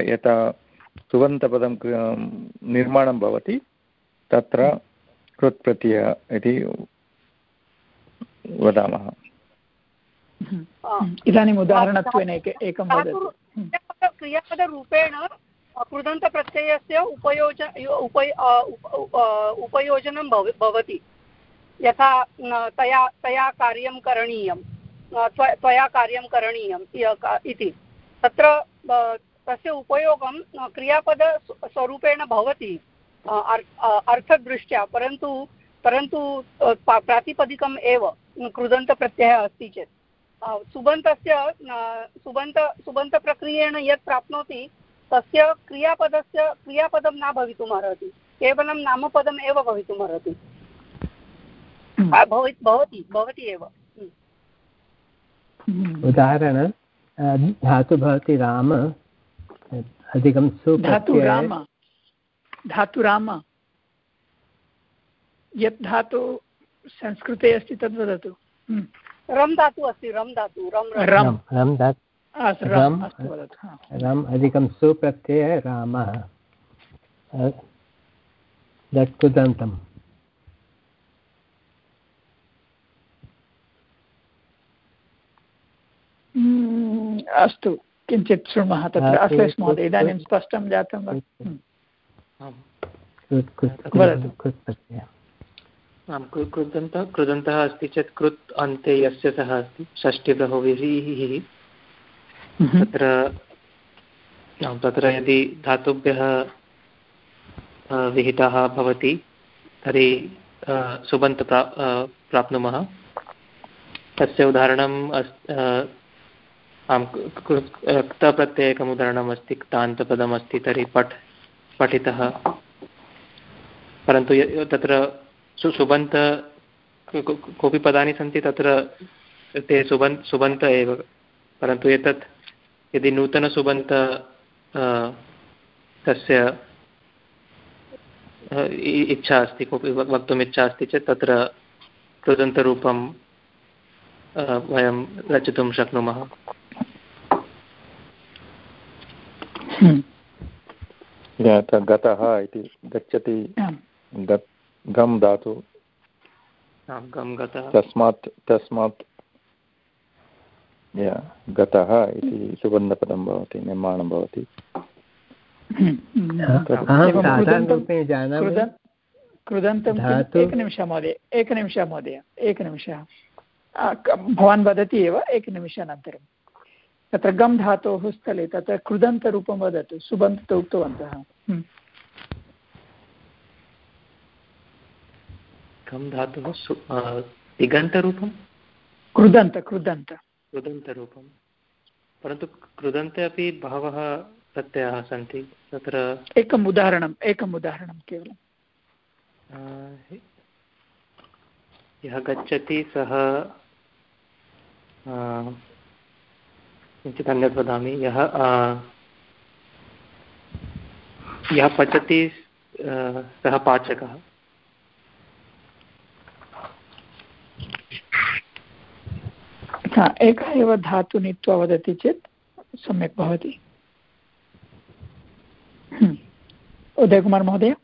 Speaker 5: यथा सुबन्तपदं निर्माणं भवति तत्र कृत्प्रत्यय इति वदामः।
Speaker 1: इदानीम् उदाहरणत्वेन एकं वदतु।
Speaker 6: क्रियापदरूपेण कृदन्तप्रत्ययस्य उपयोज उपय उपयोजनं भवति। यथा तया तया कार्यं करणीयं त्वया कार्यं करणीयम् इति। तत्र तस्य उपयोगं क्रियापद स्वरूपेण भवति अर्थदृष्ट्या परन्तु परन्तु प्रातिपदिकम् एव कृदन्तप्रत्ययः अस्ति चेत् सुबन्तस्य सुबन्त सुबन्तप्रक्रियेण यत् प्राप्नोति तस्य क्रियापदस्य क्रियापदं न भवितुम् अर्हति केवलं नामपदम् एव भवितुम् अर्हति हम्म। भवति भवति एव हम्म।
Speaker 2: उदाहरण धातु भवति राम अधिकं सु
Speaker 1: धातु राम। धातु राम। यत् धातु संस्कृते अस्ति तद् वदतु।
Speaker 6: हम्म। रम् धातु अस्ति रम् धातु रम्
Speaker 2: रम्। रम्। धातु। रम् अधिकं सुप्रत्यय रामः। दत्कुदन्तम्
Speaker 1: अस्तु किञ्चित् शृण्मः तत्र अश्लेष महोदय इदानीं स्पष्टं जातं वा?
Speaker 4: आं कृदन्तः कृदन्तः अस्ति चेत् कृत् अन्ते यस्य सः अस्ति षष्टिबहुव्रीहिः हम्म। तत्र तत्र यदि धातुभ्यः विहितः भवति तर्हि सुबन्त प्रा प्राप्नुमः। तस्य उदाहरणम् अस् आं क्तप्रत्ययकम् उदाहरणम् अस्ति क्तान्तपदमस्ति, तर्हि पठ्, पठितः। परन्तु तत्र सु, सुबन्त कोऽपि पदानि सन्ति, तत्र ते सुबन्, सुबन्त एव। परन्तु एतत्, यदि नूतनसुबन्त तस्य इच्छा अस्ति, कोऽपि वक्तुम् इच्छा अस्ति चेत्, तत्र कृदन्तरूपं वयं रचितुं शक्नुमः।
Speaker 5: गतः इति गच्छति। गम् धातु। तस्मात् तस्मात् गतः इति सुबन्धपदं भवति निर्माणं भवति।
Speaker 1: कृदन्तम् एकनिमिषः महोदय एकनिमिषः महोदय एकनिमिषः। भवान् वदति एव एकनिमिषानन्तरं। तत्र गम् धातोः स्थले तत्र कृदन्तरूपं वदतु सुबन्त उक्तवन्तः।
Speaker 4: कं धातुः तिगन्तरूपं
Speaker 1: कृदन्त कृदन्त।
Speaker 4: कृदन्तरूपं। परन्तु कृदन्ते अपि बहवः प्रत्ययाः सन्ति तत्र
Speaker 1: एकम् उदाहरणम् एकम् उदाहरणं केवलं
Speaker 4: यः गच्छति सः किञ्चित् अन्यत् वदामि। यः यः पचति सः पाचकः।
Speaker 1: एकः एव धातु नीत्वा वदति चेत् सम्यक् भवति। हम्म। उदयकुमार् महोदय?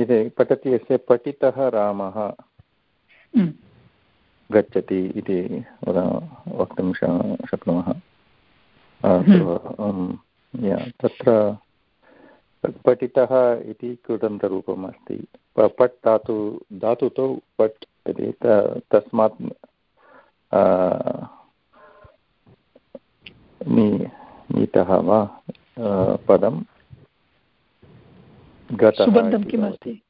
Speaker 5: इति पठति यस्य पठितः रामः। हम्म। गच्छति इति वक्तुं शक्नुमः। हम्म। तत्र पठितः इति कृदन्तरूपम् अस्ति। पट् धातु धातुतौ पट् इति तस्मात् नीतः वा पदं
Speaker 1: सुबन्तं किम् अस्ति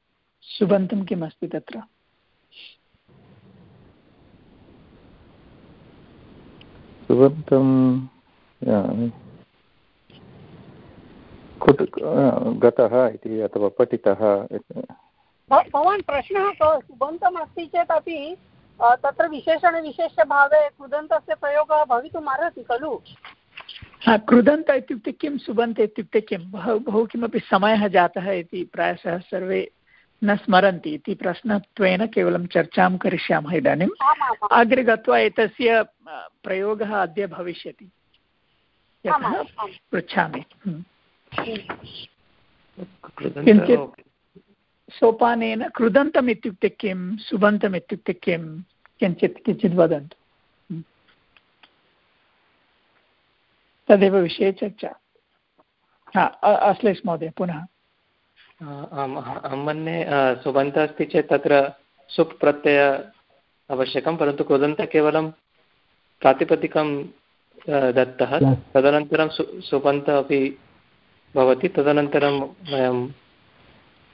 Speaker 1: सुबन्तं किम् अस्ति तत्र?
Speaker 5: सुबन्तं गतः इति अथवा पठितः
Speaker 6: भवान् प्रश्नः सुबन्तम् अस्ति चेत् अपि तत्र विशेषणविशेषभावे कृदन्तस्य प्रयोगः भवितुम् अर्हति खलु?
Speaker 1: कृदन्त इत्युक्ते किं सुबन्त इत्युक्ते किं? बहु बहु किमपि समयः जातः इति प्रायशः सर्वे न स्मरन्ति इति प्रश्नत्वेन केवलं चर्चां करिष्यामः इदानीम् अग्रे गत्वा एतस्य प्रयोगः अद्य भविष्यति। यतः पृच्छामि। हम्म। किञ्चित् सोपानेन कृदन्तम् इत्युक्ते किं? सुबन्तम् इत्युक्ते किं? किञ्चित् किञ्चित् वदन्तु। तदेव विषये चर्चा। हा अश्लेष महोदय पुनः।
Speaker 4: आम् अहं मन्ये सुबन्तः अस्ति चेत् तत्र सुप् प्रत्यय आवश्यकं परन्तु कृदन्त केवलं प्रातिपदिकं दत्तः। तदनन्तरं सु सुबन्तः अपि भवति तदनन्तरं वयं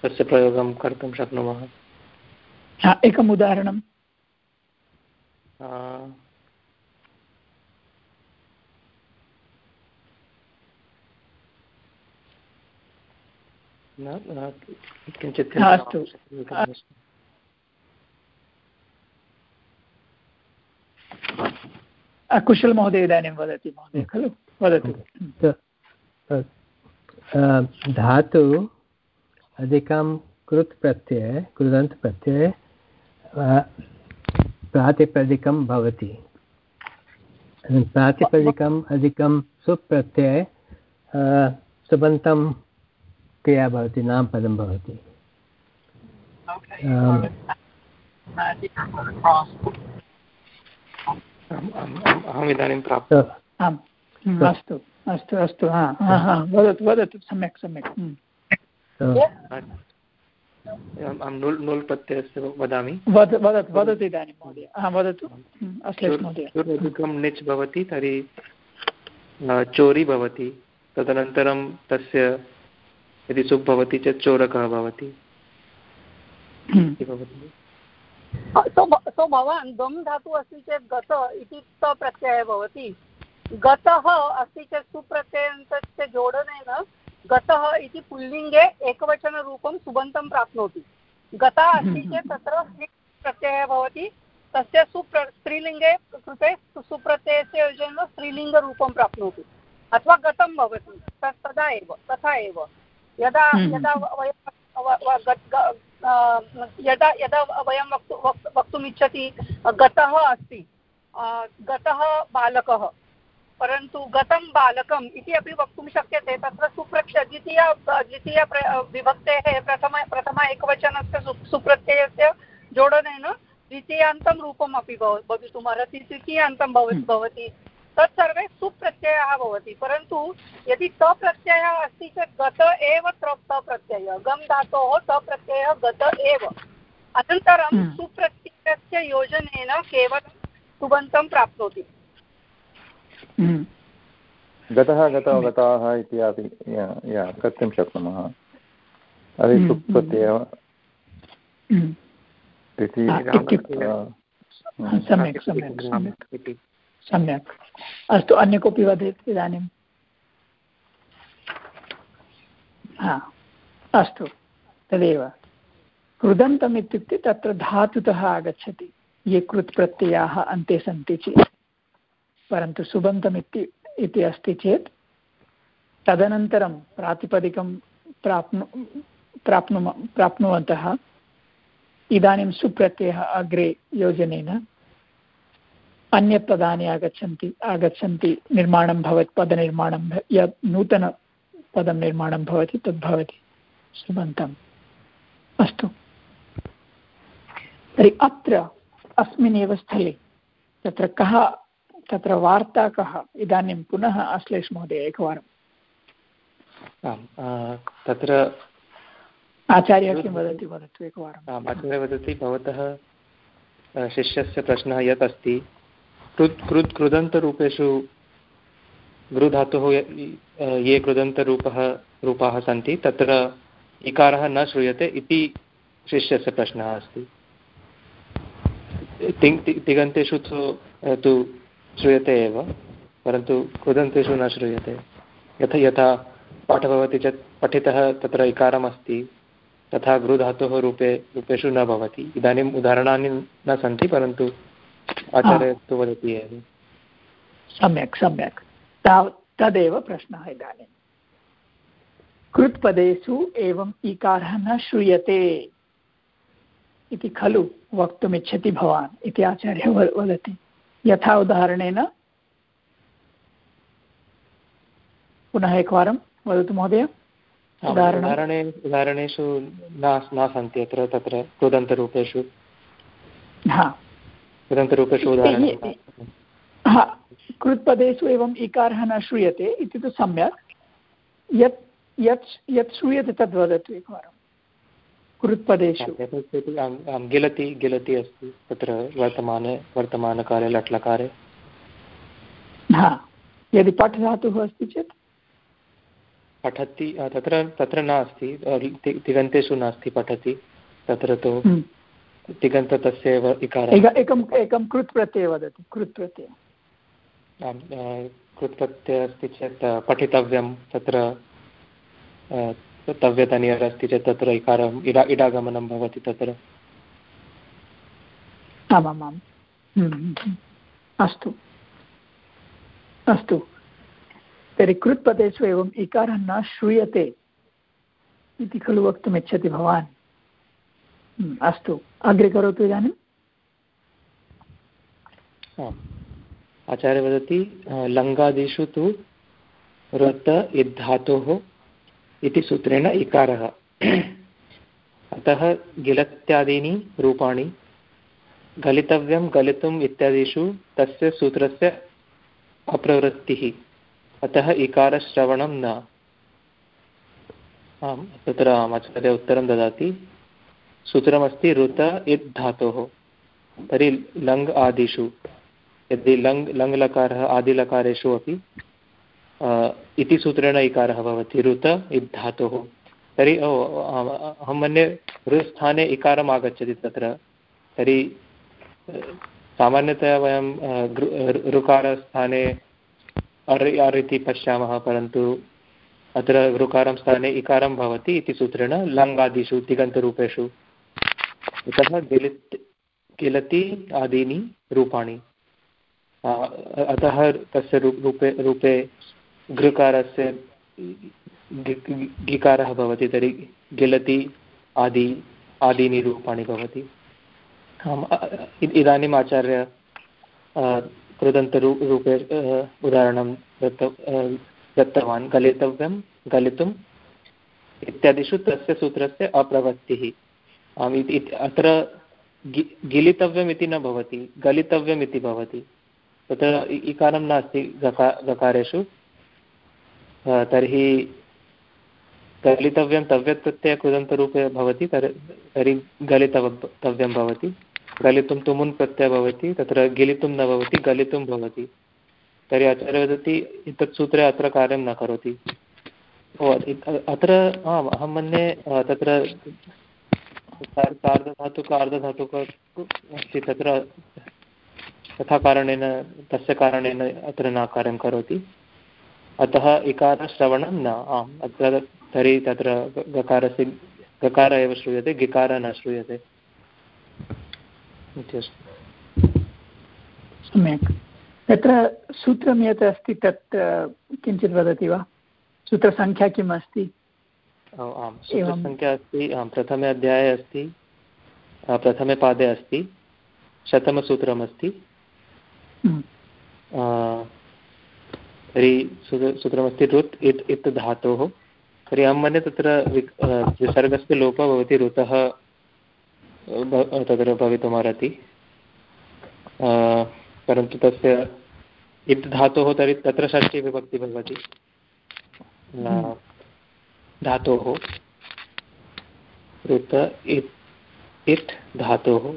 Speaker 4: तस्य प्रयोगं कर्तुं शक्नुमः।
Speaker 1: एकम् उदाहरणं
Speaker 4: किञ्चित्
Speaker 1: अस्तु। कुशल महोदय इदानीं वदति महोदय खलु? वदतु।
Speaker 2: धातु अधिकं कृत् प्रत्यये कृदन्त् प्रत्यये प्रातिपदिकं भवति। प्रातिपदिकम् अधिकं सुप्रत्यये सुबन्तं क्रिया भवति नामपदं भवति।
Speaker 1: अस्तु अस्तु अस्तु हा हा वदतु वदतु सम्यक् सम्यक्
Speaker 4: नुल् प्रत्ययस्य वदामि?
Speaker 1: वदतु वदतु इदानीं महोदय। वदतु।
Speaker 4: अधिकं निच् भवति तर्हि चोरी भवति। तदनन्तरं तस्य यदि सुप् भवति चेत् चोरकः भवति।
Speaker 6: सो भवान् गम् धातु अस्ति चेत् गत इति प्रत्ययः भवति। गतः अस्ति चेत् सुप्रत्ययन्तस्य जोडनेन गतः इति पुल्लिङ्गे एकवचनरूपं सुबन्तं प्राप्नोति। गता अस्ति चेत् तत्र प्रत्ययः भवति। तस्य सुप्र स्त्रीलिङ्गे कृते सुप्रत्ययस्य योजनेन स्त्रीलिङ्गरूपं प्राप्नोति। अथवा गतं भवति। तदा एव तथा एव। यदा हम्म। यदा वयं यदा यदा वयं वक्तु वक्तुम् इच्छति गतः अस्ति गतः बालकः परन्तु गतं बालकम् इति अपि वक्तुं शक्यते तत्र सुप्रक्ष द्वितीय द्वितीय विभक्तेः प्रथम प्रथम एकवचनस्य सु सुप्रत्ययस्य जोडनेन द्वितीयान्तं रूपम् अपि भव भवितुम् अर्हति तृतीयान्तं भव हम्म। भवति तत् सर्वे सुप्रत्ययः भवति परन्तु यदि तप्रत्ययः अस्ति चेत् गत एव तप्रत्ययः गम् धातोः तप्रत्ययः गत एव। अनन्तरं हम्म। सुप्रत्ययस्य योजनेन केवलं सुबन्तं प्राप्नोति।
Speaker 5: हम्म। गतः गतौ गताः इति कर्तुं शक्नुमः। अपि सुप्रत्ययः।
Speaker 1: सम्यक् सम्यक् सम्यक्। सम्यक्। अस्तु, अन्य कोऽपि वदेत् इदानीं? हा, अस्तु, तदेव। कृदन्तम् इत्युक्ते तत्र धातुतः आगच्छति, ये कृत् प्रत्ययाः अन्ते सन्ति चेत्। परन्तु सुबन्तम् इति इति अस्ति चेत्, तदनन्तरं प्रातिपदिकं प्राप्नु प्राप्नुवन्तः। इदानीं सुप्रत्ययः अग्रे योजनेन अन्यत् पदानि आगच्छन्ति आगच्छन्ति निर्माणं भवति पदनिर्माणं यत् नूतनपदं निर्माणं भवति तद् भवति। सुबन्तम् अस्तु। तर्हि अत्र अस्मिन्नेव स्थले तत्र कः तत्र वार्ता कः? इदानीं पुनः अश्लेष महोदय एकवारम्।
Speaker 4: तत्र
Speaker 1: आचार्यः किं वदति वदतु एकवारम्।
Speaker 4: आचार्यः वदति भवतः शिष्यस्य प्रश्नः यत् अस्ति? कृत् कृत् कृदन्तरूपेषु गृधातुः ये कृदन्तरूपः रूपाः सन्ति, तत्र इकारः न श्रूयते इति शिष्यस्य प्रश्नः अस्ति। तिङन्तेषु तु श्रूयते एव, परन्तु कृदन्तेषु न श्रूयते। यथा यथा पाठः भवति चेत् पठितः तत्र इकारमस्ति, तथा गृधातोः रूपे रूपेषु न भवति। इदानीम् उदाहरणानि न सन्ति, परन्तु आचार्य तु वदति एव।
Speaker 1: सम्यक् सम्यक्। तावत् तदेव प्रश्नः इदानीं। कृत्पदेषु एवम् इकारः न श्रूयते इति खलु वक्तुमिच्छति भवान् इति आचार्यः वदति। यथा उदाहरणेन पुनः एकवारं वदतु महोदय।
Speaker 4: उदाहरणे। उदाहरणेषु न सन्ति अत्र तत्र कृदन्तरूपेषु
Speaker 1: हा।
Speaker 4: कृदन्तरूपेषु उदाहरणं
Speaker 1: हा कृत्पदेषु एवम् इकारः न श्रूयते इति तु सम्यक्। यत् यत् यत् श्रूयते तद् वदतु एकवारं। कृत्पदेषु।
Speaker 4: गिलति गिलति अस्ति तत्र वर्तमाने वर्तमानकाले लट्लकारे।
Speaker 1: हा यदि पठ् धातुः अस्ति चेत्?
Speaker 4: पठति तत्र तत्र नास्ति तिगन्तेषु नास्ति पठति तत्र तु हम्म। तिगन्त तस्य एव इकारः।
Speaker 1: एकम् एकं कृत् प्रत्यय वदतु कृत् प्रत्यय
Speaker 4: आम् कृत् प्रत्ययः अस्ति चेत् पठितव्यं तत्र तव्यतनीयः अस्ति चेत् तत्र इकारम् इडा इडागमनं भवति तत्र।
Speaker 1: आमामां हम्म, हम्म, अस्तु। अस्तु। तर्हि कृत्पदेषु एवम् इकारः न श्रूयते इति खलु वक्तुमिच्छति भवान्। अस्तु अग्रे करोतु इदानीम्
Speaker 4: आचार्य वदति लङ्गादिषु तु रत इद्धातोः इति सूत्रेण इकारः अतः गिलत्यादीनि रूपाणि गलितव्यं गलितुम् इत्यादिषु तस्य सूत्रस्य अप्रवृत्तिः अतः इकारश्रवणं न आम् तत्र आचार्य उत्तरं ददाति सूत्रमस्ति ऋत इत् धातोः। तर्हि लङ् आदिषु। यदि लङ्, लङ्लकारः आदिलकारेषु अपि इति सूत्रेण इकारः भवति, ऋत इत् धातोः। तर्हि अहं मन्ये ऋस्थाने इकारम् आगच्छति तत्र। तर्हि सामान्यतया वयं ऋकारस्थाने अर् अर् इति पश्यामः, परन्तु अत्र ऋकारं स्थाने इकारं भवति इति सूत्रेण लङ्गादिषु तिगन्तरूपेषु अतः गिलित् किलति आदीनि रूपाणि। अतः तस्य रूपे रूपे घृकारस्य गिकारः भवति, तर्हि गिलति आदि, आदीनि रूपाणि भवति। इदानीम् आचार्य कृदन्तरूपे उदाहरणं दत्त दत्तवान्। गलितव्यं, गलितुम् इत्यादिषु तस्य सूत्रस्य अप्रवृत्तिः। अत्र गि, गिलितव्यम् इति न भवति, गलितव्यम् इति भवति। तत्र इकारं नास्ति गका, गकारेषु। तर्हि गलितव्यं तव्यत् प्रत्यय कृदन्तरूपे भवति तर्हि गलितव्यं भवति। गलितुं तुमुन् प्रत्ययः भवति, तत्र गिलितुं न भवति, गलितुं भवति। तर्हि आचार्य वदति एतत् सूत्रे अत्र कार्यं न करोति। ओ अत्र, आम्, अहं मन्ये तत्र सार्धधातुक अर्धधातुक अस्ति तत्र तथा कारणेन तस्य कारणेन अत्र न कार्यं करोति। अतः इकारश्रवणं न, आम्। अत्र तर्हि तत्र गकारस्य, गकार एव श्रूयते, गिकारः न श्रूयते।
Speaker 1: सम्यक्। तत्र सूत्रं यत् अस्ति तत्, किञ्चित् वदति वा? सूत्रसङ्ख्या किम् अस्ति?
Speaker 4: आम् सूत्रसङ्ख्या अस्ति प्रथमे अध्याये अस्ति प्रथमे पादे अस्ति शतमसूत्रमस्ति। हम्म। तर्हि सूत्रमस्ति ऋत् इत् इत् धातोः। तर्हि अहं मन्ये तत्र विसर्गस्य लोपः भवति ऋतः तत्र भवितुमर्हति। परन्तु तस्य इत् धातोः तर्हि तत्र षष्ठी भवति। धातोः ऋत इत् इट् धातोः।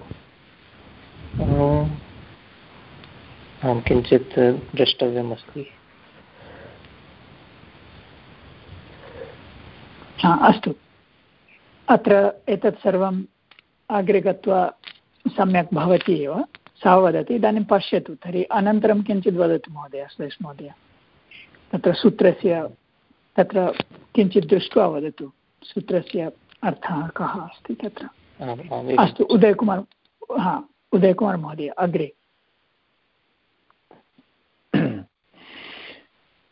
Speaker 4: आं किञ्चित् द्रष्टव्यमस्ति।
Speaker 1: अस्तु। अत्र एतत् सर्वम् अग्रे गत्वा सम्यक् भवति एव। सः वदति इदानीं पश्यतु तर्हि अनन्तरं किञ्चित् वदतु महोदय सुरेश महोदय। तत्र सूत्रस्य तत्र किञ्चित् दृष्ट्वा वदतु सूत्रस्य अर्थः कः अस्ति तत्र? अस्तु उदयकुमार् हा उदयकुमार् महोदय अग्रे।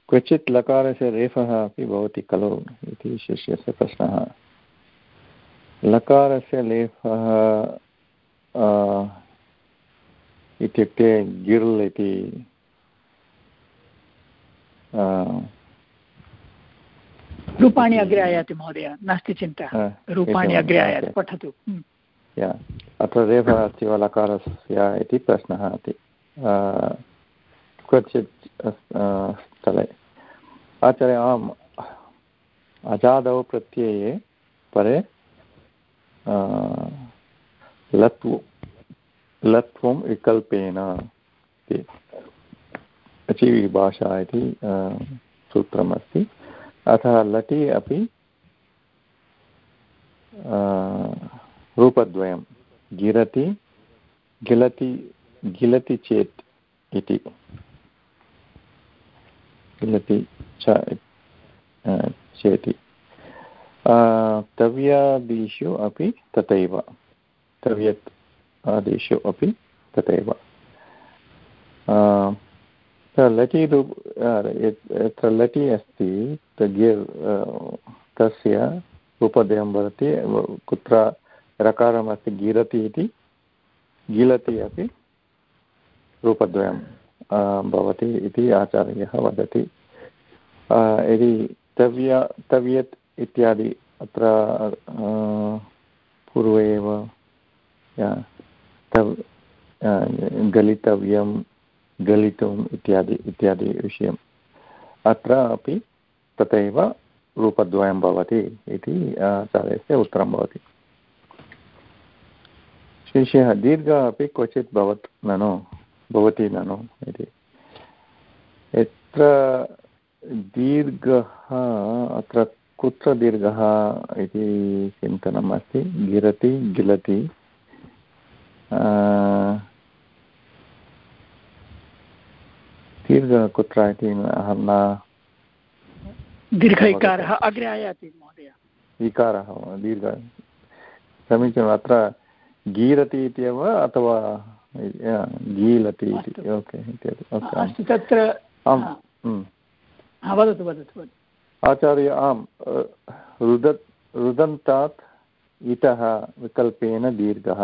Speaker 5: क्वचित् लकारस्य रेफः अपि भवति खलु इति शिष्यस्य प्रश्नः। लकारस्य लेफः इत्युक्ते गिर्ल् इति
Speaker 1: रूपाणि अग्रे आयाति महोदय नास्ति चिन्ता। रूपाणि अग्रे आयाति पठतु।
Speaker 5: हम्म। अत्र रेफः अस्ति वा लकारस्य इति प्रश्नः अस्ति। क्वचित् स्थले। आचार्य आम् अजादौ प्रत्यये परे लत्वु लत्वं विकल्पेन इति अचीविभाषा इति सूत्रमस्ति। अतः लटि अपि रूपद्वयं। गिरति, गिलति गिलति चेत् इति। गिलति च चेति। तव्यादिषु अपि तथैव। तव्यत् आदिषु अपि तथैव। लटि रूप यत्र लटि अस्ति तस्य रूपद्वयं भवति कुत्र रकारमस्ति, गिरति इति, गिलति अपि रूपद्वयं भवति इति आचार्यः वदति। यदि तव्य, तव्यत् इत्यादि अत्र पूर्वे एव तव् गलितव्यं गलितुम् इत्यादि इत्यादि विषयम्। अत्र अपि तथैव रूपद्वयं भवति इति आचार्यस्य उत्तरं भवति। शिष्यः दीर्घः अपि क्वचित् भवत् ननु, भवति ननु इति। यत्र दीर्घः, अत्र कुत्र दीर्घः इति चिन्तनम् अस्ति? गिरति, गिलति दीर्घः कुत्र इति अहं न
Speaker 1: दीर्घ इकारः अग्रे आयाति महोदय।
Speaker 5: इकारः दीर्घ समीचीनम् अत्र गीरति इत्येव अथवा गीलति इति ओके
Speaker 1: अस्तु तत्र
Speaker 5: आम्।
Speaker 1: वदतु वदतु
Speaker 5: आचार्य आम् रुद रुदन्तात् इतः विकल्पेन दीर्घः।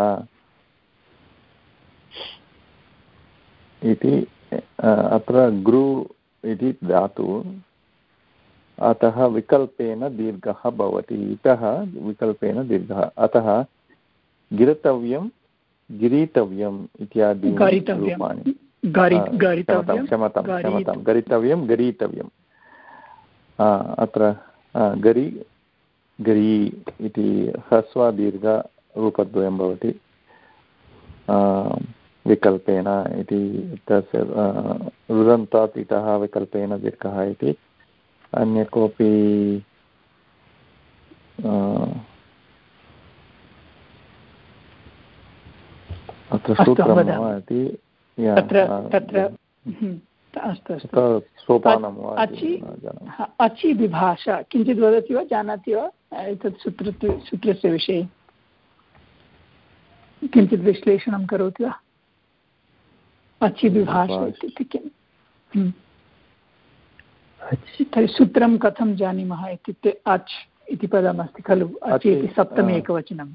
Speaker 5: इति अत्र गृ इति धातु। अतः विकल्पेन दीर्घः भवति। इतः विकल्पेन दीर्घः। अतः गिरतव्यं गिरीतव्यम् इत्यादि रूपाणि। क्षमतां क्षमतां गरितव्यं गरीतव्यम्। अत्र गरि गरी इति ह्रस्वदीर्घरूपद्वयं भवति। विकल्पेन इति तस्य रुदन्तात् इतः विकल्पेन दीर्घः इति। अन्य कोऽपि अत्र सूत्रं वा इति?
Speaker 1: हम्म, सोपानं वा अचि विभाषा किञ्चित् वदति वा जानाति वा? एतत् सूत्र सूत्रस्य विषये। किञ्चित् विश्लेषणं करोति वा? अचि विभाषा इत्युक्ते किम् हम्म। तर्हि सूत्रं कथं जानीमः इत्युक्ते अच् इति पदमस्ति खलु? अच् इति सप्तमी एकवचनं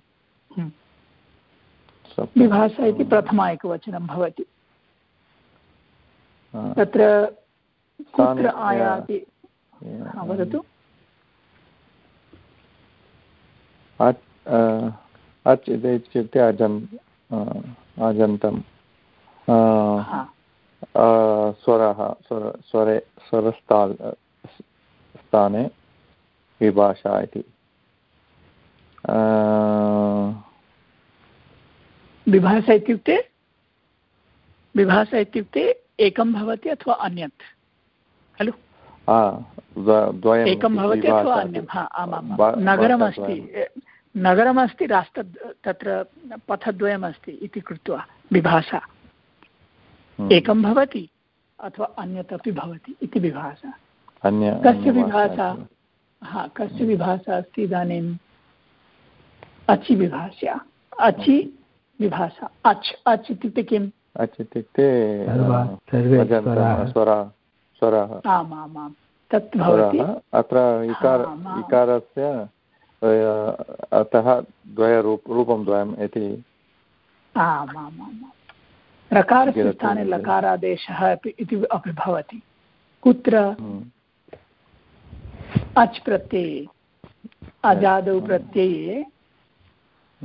Speaker 1: हम्म। विभाषा इति प्रथमा एकवचनं भवति। तत्र कुत्र आयाति। वदतु।
Speaker 5: अच् इत्युक्ते अजन् अजन्तं। स्वरः स्वर स्वरे स्वरस्था स्थाने विभाषा इति।
Speaker 1: विभाषा इत्युक्ते? विभाषा इत्युक्ते एकं भवति अथवा अन्यत्? खलु? एकं भवति अथवा अन्यं हा आमां नगरमस्ति। नगरमस्ति राष्ट्र तत्र पथद्वयमस्ति इति कृत्वा विभाषा। एकं भवति अथवा अन्यत् अपि भवति इति विभाषा। कस्य विभाषा? हा कस्य विभाषा अस्ति इदानीम् अचि विभाषा। अचि विभाषा। अच् अच् इत्युक्ते किम्
Speaker 5: अच् इत्युक्ते स्वरः।
Speaker 1: आमामां तत् भवति।
Speaker 5: अत्र इकार इकारस्य अतः द्वयरूप रूपं द्वयम् इति।
Speaker 1: आमामाम् रकारस्य स्थाने लकारादेशः अपि इति अपि भवति। कुत्र? हम्म। अच् प्रत्यये। अजादौ प्रत्यये।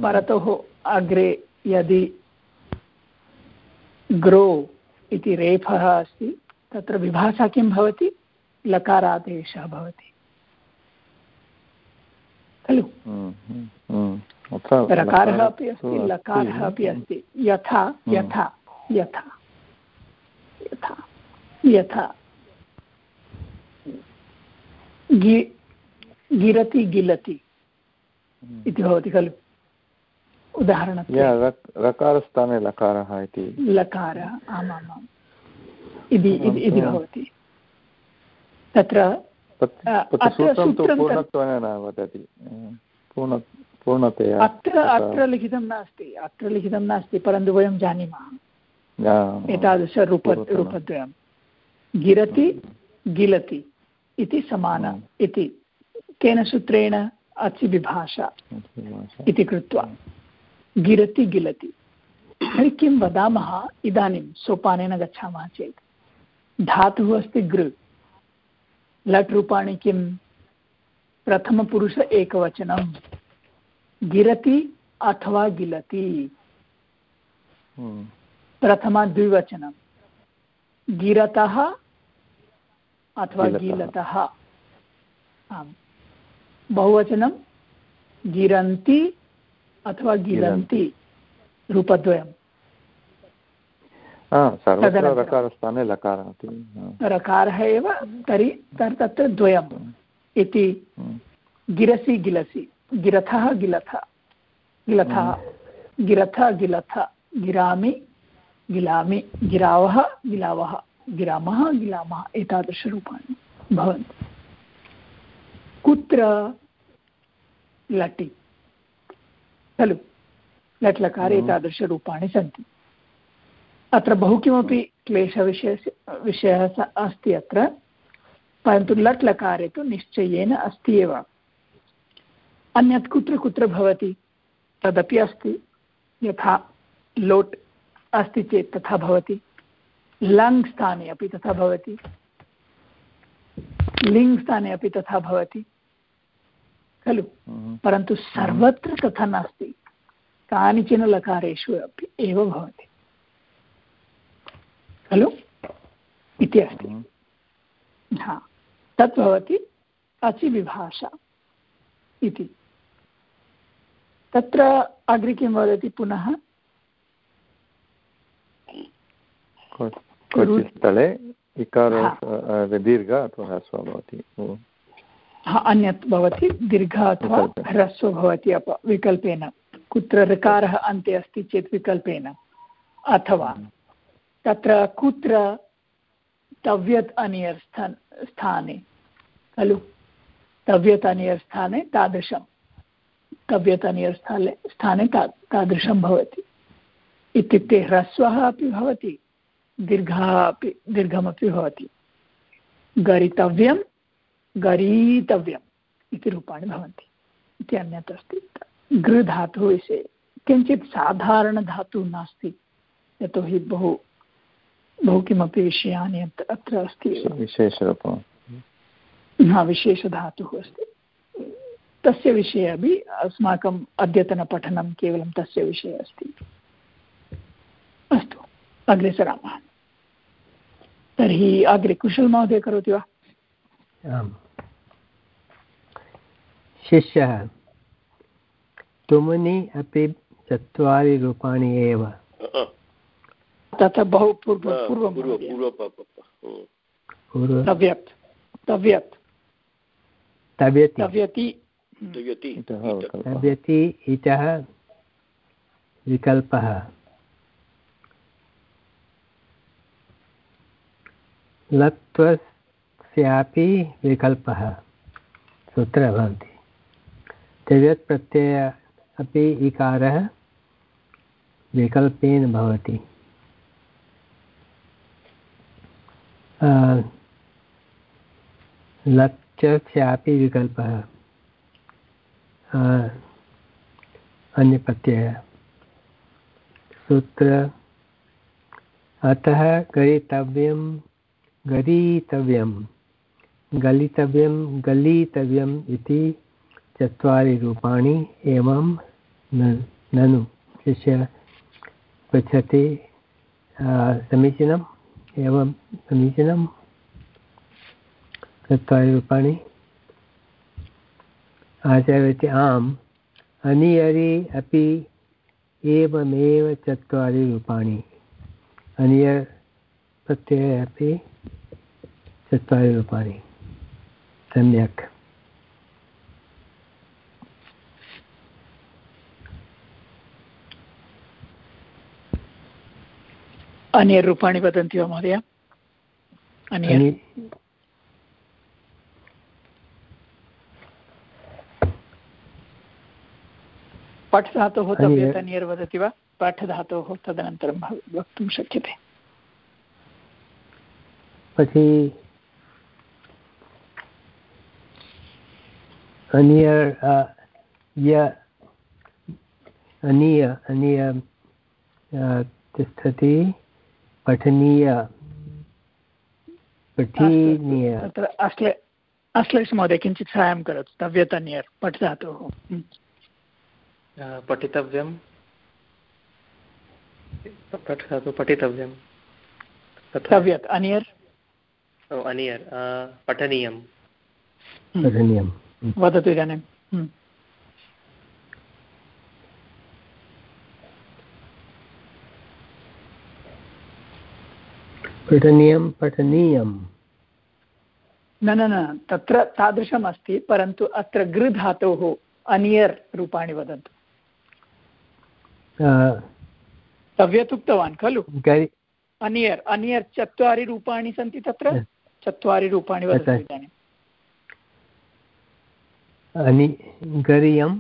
Speaker 1: परतोः अग्रे यदि ग्रो इति रेफः अस्ति तत्र विभाषा किं भवति? लकारादेशः भवति। खलु?
Speaker 5: हम्म, हम्म,
Speaker 1: रकारः अपि अस्ति लकारः अपि अस्ति। यथा यथा। यथा यथा यथा। गि गिरति गिलति हम्म। इति भवति खलु। उदाहरणं
Speaker 5: रकारस्थाने लकारः इति।
Speaker 1: लकारः आमामाम्। इति इति भवति। तत्र अत्र अत्र लिखितं नास्ति अत्र लिखितं नास्ति परन्तु वयं जानीमः। एतादृशरूप रूपद्वयं गिरति गिलति इति समान। इति केन सूत्रेण अचि विभाषा इति कृत्वा। गिरति गिलति। तर्हि किं वदामः? इदानीं सोपानेन गच्छामः चेत्। धातुः अस्ति गृ। लट् रूपाणि किं? प्रथमपुरुष एकवचनं। गिरति अथवा गिलति। प्रथमा द्विवचनं। गिरतः अथवा गीलतः। आम्। बहुवचनं गिरन्ति अथवा गिरन्ति। रूपद्वयं। रकारः एव तर्हि तत्र द्वयम्। इति गिरसि गिलसि। गिरथः गिलथ। गिलथः। गिरथ गिलथ। गिरामि गिलामि गिरावः गिलावः गिरामः गिलामः एतादृशरूपाणि भवन्ति। कुत्र लटि? खलु लट् लकारे हम्म। एतादृशरूपाणि सन्ति। अत्र बहु किमपि क्लेशविषयस्य विषयः अस्ति अत्र परन्तु लट् लकारे तु निश्चयेन अस्ति एव। अन्यत् कुत्र कुत्र भवति? तदपि अस्ति। यथा लोट् अस्ति चेत् तथा भवति। लङ् स्थाने अपि तथा भवति। लिङ् स्थाने अपि तथा भवति। खलु?
Speaker 5: हम्म।
Speaker 1: परन्तु सर्वत्र तथा नास्ति। कानिचन लकारेषु अपि एव भवति। खलु? इति अस्ति।
Speaker 5: हम्म।
Speaker 1: हा। तत् भवति अचिविभाषा इति। तत्र अग्रे किं वदति पुनः?
Speaker 5: क्वचित् स्थले इकार दीर्घ अथवा ह्रस्व भवति
Speaker 1: अन्यत् भवति दीर्घ अथवा ह्रस्व भवति अप विकल्पेन कुत्र ऋकारः अन्ते अस्ति चेत् विकल्पेन अथवा तत्र कुत्र तव्यत् अनियर् स्थाने खलु तव्यत् अनियर् स्थाने तादृशं तव्यत् अनियर् स्थाने स्थाने ता तादृशं भवति इत्युक्ते ह्रस्वः अपि भवति दीर्घः अपि दीर्घमपि भवति। गरितव्यं गरीतव्यम् इति रूपाणि भवन्ति। इति अन्यत् अस्ति। गृधातुः विषये किञ्चित् साधारणधातुः नास्ति यतोहि बहु बहु किमपि विषयानि अत्र अस्ति।
Speaker 5: विशेषरूपं।
Speaker 1: हा विशेषधातुः अस्ति। तस्य विषये अपि अस्माकम् अद्यतनपठनं केवलं तस्य विषये अस्ति। अस्तु अग्रे सरामः। तर्हि अग्रे कुशलमहोदय करोति वा?
Speaker 2: आम्। शिष्यः तुमनि अपि चत्वारि रूपाणि एव।
Speaker 1: तथा बहु पूर्व पूर्वं तव्यत्। तव्यत्।
Speaker 2: तव्यति।
Speaker 1: तव्यति।
Speaker 2: तव्यति इतः विकल्पः। लत्वस्यापि विकल्पः। सूत्र भवति तव्यत् प्रत्यय अपि इकारः विकल्पेन भवति। लच्चस्यापि विकल्पः। अन्यप्रत्ययः। सूत्र, अतः गरितव्यं गरीतव्यं गलितव्यं, गलीतव्यम् इति चत्वारि रूपाणि एवं ननु। शिष्य पृच्छति समीचीनम्? एवं समीचीनं चत्वारि रूपाणि। आचार्यति आम्। अनियरि अपि एवमेव चत्वारि रूपाणि। अनियर् प्रत्यये अपि चत्वारि रूपाणि सम्यक्
Speaker 1: अन्यरूपाणि वदन्ति वा महोदय पठ् धातोः तव्यत् अन्यर् वा पठ् धातोः तदनन्तरं वक्तुं शक्यते
Speaker 2: Ania, uh, ya, अनीय अनीय तिष्ठति पठनीय पठनीय
Speaker 1: तत्र अश्ले अश्लेष uh,
Speaker 4: पठितव्यं पठतु पठितव्यं
Speaker 1: अनियर्
Speaker 4: अनियर् पठनीयं
Speaker 1: वदतु इदानीं।
Speaker 2: पठनीयं पठनीयं
Speaker 1: न न न तत्र तादृशम् अस्ति परन्तु अत्र गृधातोः अनियर् रूपाणि वदन्तु। तव्यत् उक्तवान् खलु? अनियर् अनियर् चत्वारि रूपाणि सन्ति तत्र? चत्वारि रूपाणि वदतु इदानीम्
Speaker 2: अनि गरीयं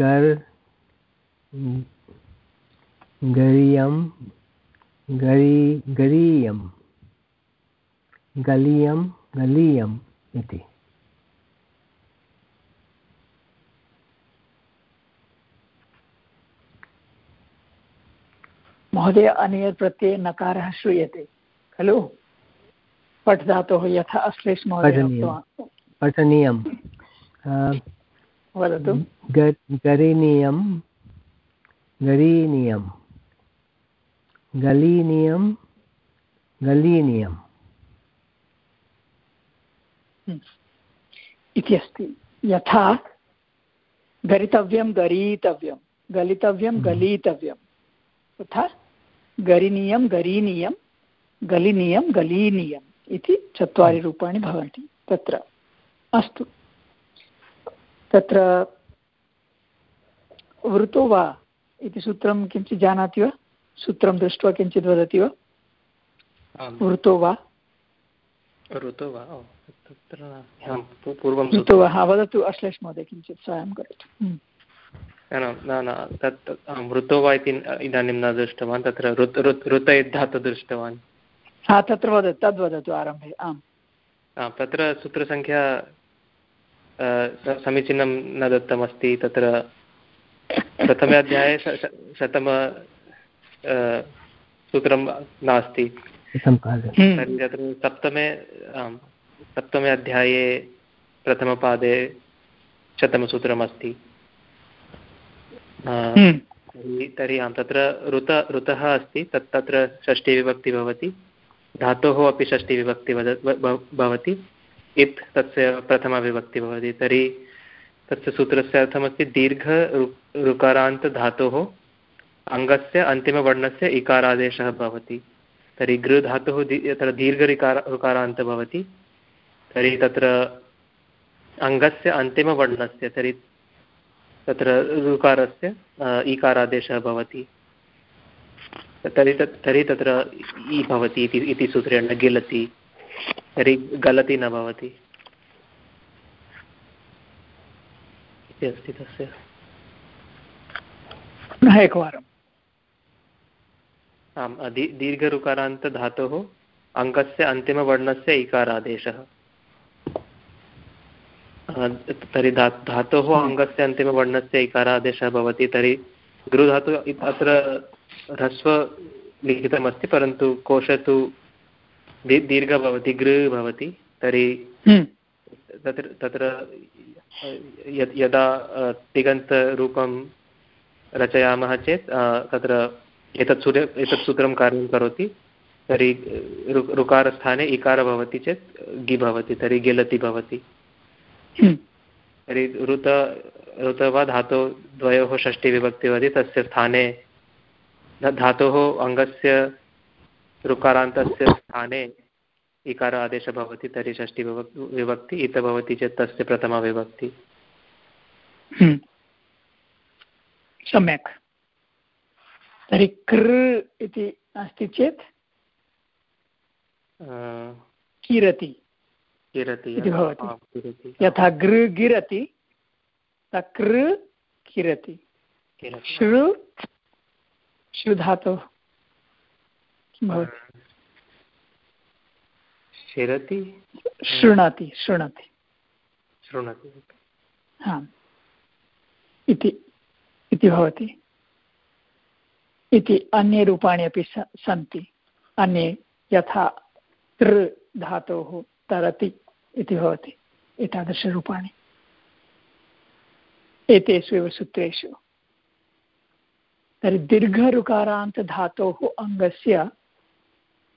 Speaker 2: गर् गरीयं गरी गरीयं गलीयं गलीयम् इति।
Speaker 1: महोदय अनियर् प्रत्यये नकारः श्रूयते, खलु? पठ् धातोः यथा अश्लेष
Speaker 2: पठनीयं
Speaker 1: वदतु।
Speaker 2: गरीनीयं गरीनीयं गलीनीयं गलीनीयम्।
Speaker 1: हम्म। इति अस्ति। यथा गरितव्यं गरीतव्यं। गलितव्यं हम्म। गलीतव्यं। तथा गरीनीयं गरीनीयं। गलिनीयं गलीनीयम्। इति चत्वारि रूपाणि भवन्ति। तत्र अस्तु। तत्र वृतो वा इति सूत्रं किञ्चित् जानाति वा? सूत्रं दृष्ट्वा किञ्चित् वदति वा? वृतो वा?
Speaker 4: ऋतो वा पूर्वं
Speaker 1: ऋतो वा वदतु अश्लेष महोदय किञ्चित् साहाय्यं करोतु। हम्म।
Speaker 4: न न तत् वृतो वा इति इदानीं न दृष्टवान् तत्र ऋत् ऋत् ऋत धातु दृष्टवान्।
Speaker 1: हा तत्र वदतु तद् वदतु आरम्भे आम्।
Speaker 4: तत्र सूत्रसङ्ख्या समीचीनं न दत्तमस्ति तत्र प्रथमे अध्याये शतम सूत्रं नास्ति।
Speaker 2: हम्म।
Speaker 4: तत्र सप्तमे आम् सप्तमे अध्याये प्रथमपादे शतमसूत्रमस्ति।
Speaker 1: हम्म।
Speaker 4: तर्हि आं तत्र ऋत ऋतः अस्ति तत् तत्र षष्टिविभक्ति भवति। धातोः अपि षष्टिविभक्ति भवति। इत् तस्य प्रथमाविभक्ति भवति। तर्हि तस्य सूत्रस्य अर्थमस्ति दीर्घ ऋकारान्तधातोः अङ्गस्य अन्तिमवर्णस्य इकारादेशः भवति। तर्हि गृ धातुः तत्र दीर्घऋकार ऋकारान्त भवति। तर्हि तत्र अङ्गस्य अन्तिमवर्णस्य, तर्हि तत्र ऋकारस्य ईकारादेशः भवति। तर्हि तत् तर्हि तत्र इ भवति इति सूत्रेण गिलति। तर्हि गलति न भवति। इति अस्ति तस्य।
Speaker 1: पुनः एकवारम्।
Speaker 4: आम् दीर्घऋकारान्तधातोः अङ्कस्य अन्तिमवर्णस्य इकारादेशः। तर्हि धा धातोः अङ्गस्य अन्तिमवर्णस्य इकारादेशः भवति तर्हि गृधातु अत्र ह्रस्व लिखितमस्ति परन्तु कोश तु दीर्घ भवति गृ भवति तर्हि
Speaker 1: हम्म।
Speaker 4: तत्र तत्र यदा तिङन्तरूपं रचयामः चेत् तत्र एतत् सूर्य एतत् सूत्रं कार्यं करोति तर्हि ऋकारस्थाने इकार भवति चेत् गि भवति तर्हि गिलति भवति
Speaker 1: हम्म।
Speaker 4: तर्हि ऋत ऋत वा धातो द्वयोः षष्टिविभक्ति भवति तस्य स्थाने धातोः अङ्गस्य ऋकारान्तस्य स्थाने इकार आदेशः भवति तर्हि षष्टिविभक् विभक्ति इत भवति चेत् तस्य प्रथमा विभक्ति।
Speaker 1: हम्म। सम्यक्। तर्हि कृ इति अस्ति चेत् किरति।
Speaker 4: किरति
Speaker 1: इति भवति। यथा गृ गिरति तकृ किरति। शृ शृधातुः किं भवति?
Speaker 4: शिरति?
Speaker 1: शृणोति शृणोति।
Speaker 4: शृणोति
Speaker 1: आम् इति इति भवति। इति अन्ये रूपाणि अपि सन्ति। अन्ये यथा तृ धातोः तरति इति भवति। एतादृशरूपाणि। एतेषु एव सूत्रेषु। तर्हि दीर्घऋकारान्तधातोः अङ्गस्य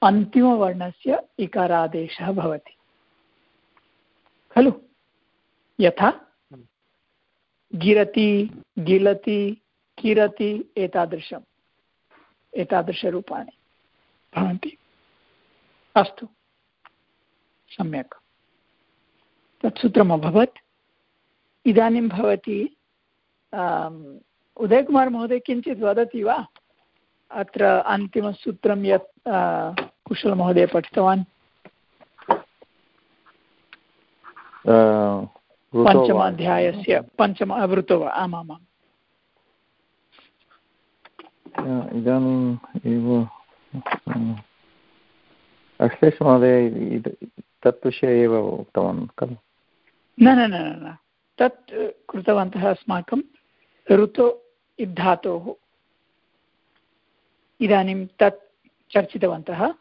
Speaker 1: अन्तिमवर्णस्य इकारादेशः भवति। खलु? यथा गिरति, गिलति, किरति एतादृशम्, एतादृशरूपाणि भवन्ति। अस्तु, सम्यक्। तत् सूत्रम् अभवत् इदानीं भवती उदयकुमार् महोदय किञ्चित् वदति वा? अत्र अन्तिमसूत्रं यत् कुशलमहोदय पठितवान्। पञ्चमाध्यायस्य पञ्चम वृतो वा? आमामाम्।
Speaker 5: इदानीम् एव अश्लेष महोदय तत् विषये एव उक्तवान् खलु?
Speaker 1: न न न न। तत् कृतवन्तः अस्माकं ऋतो इद्धातोः। इदानीं तत् चर्चितवन्तः।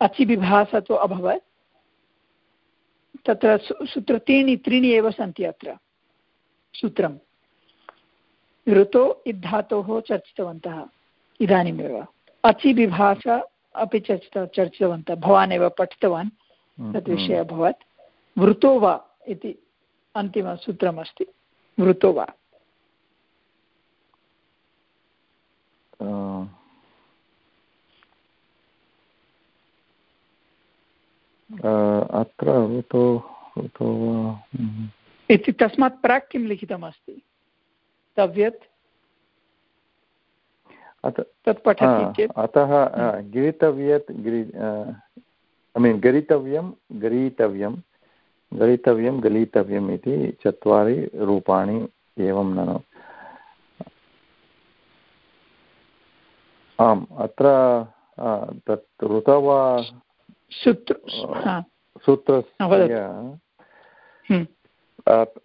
Speaker 1: अचिविभासः तु अभवत्। तत्र सूत्र त्रीणि त्रीणि एव सन्ति अत्र। सूत्रं। ऋतो इद्धातोः चर्चितवन्तः। इदानीमेव। अचिविभाष अपि चर्चित चर्चितवन्तः। भवान् एव पठितवान्। तद् विषयः अभवत्। वृतो वा इति अन्तिमसूत्रमस्ति। वृतो वा।
Speaker 5: अत्र ऋतो ऋतो
Speaker 1: इति तस्मात् प्राक् किं लिखितमस्ति? तव्यत्? तत् पठति चेत्?
Speaker 5: अतः गिरितव्यत् गिरि ऐ मीन् गरितव्यं गरीतव्यं गलितव्यं गलितव्यम् इति चत्वारि रूपाणि एवं न आम् अत्र तत् ऋतवा सूत्रस्य
Speaker 1: हम्म।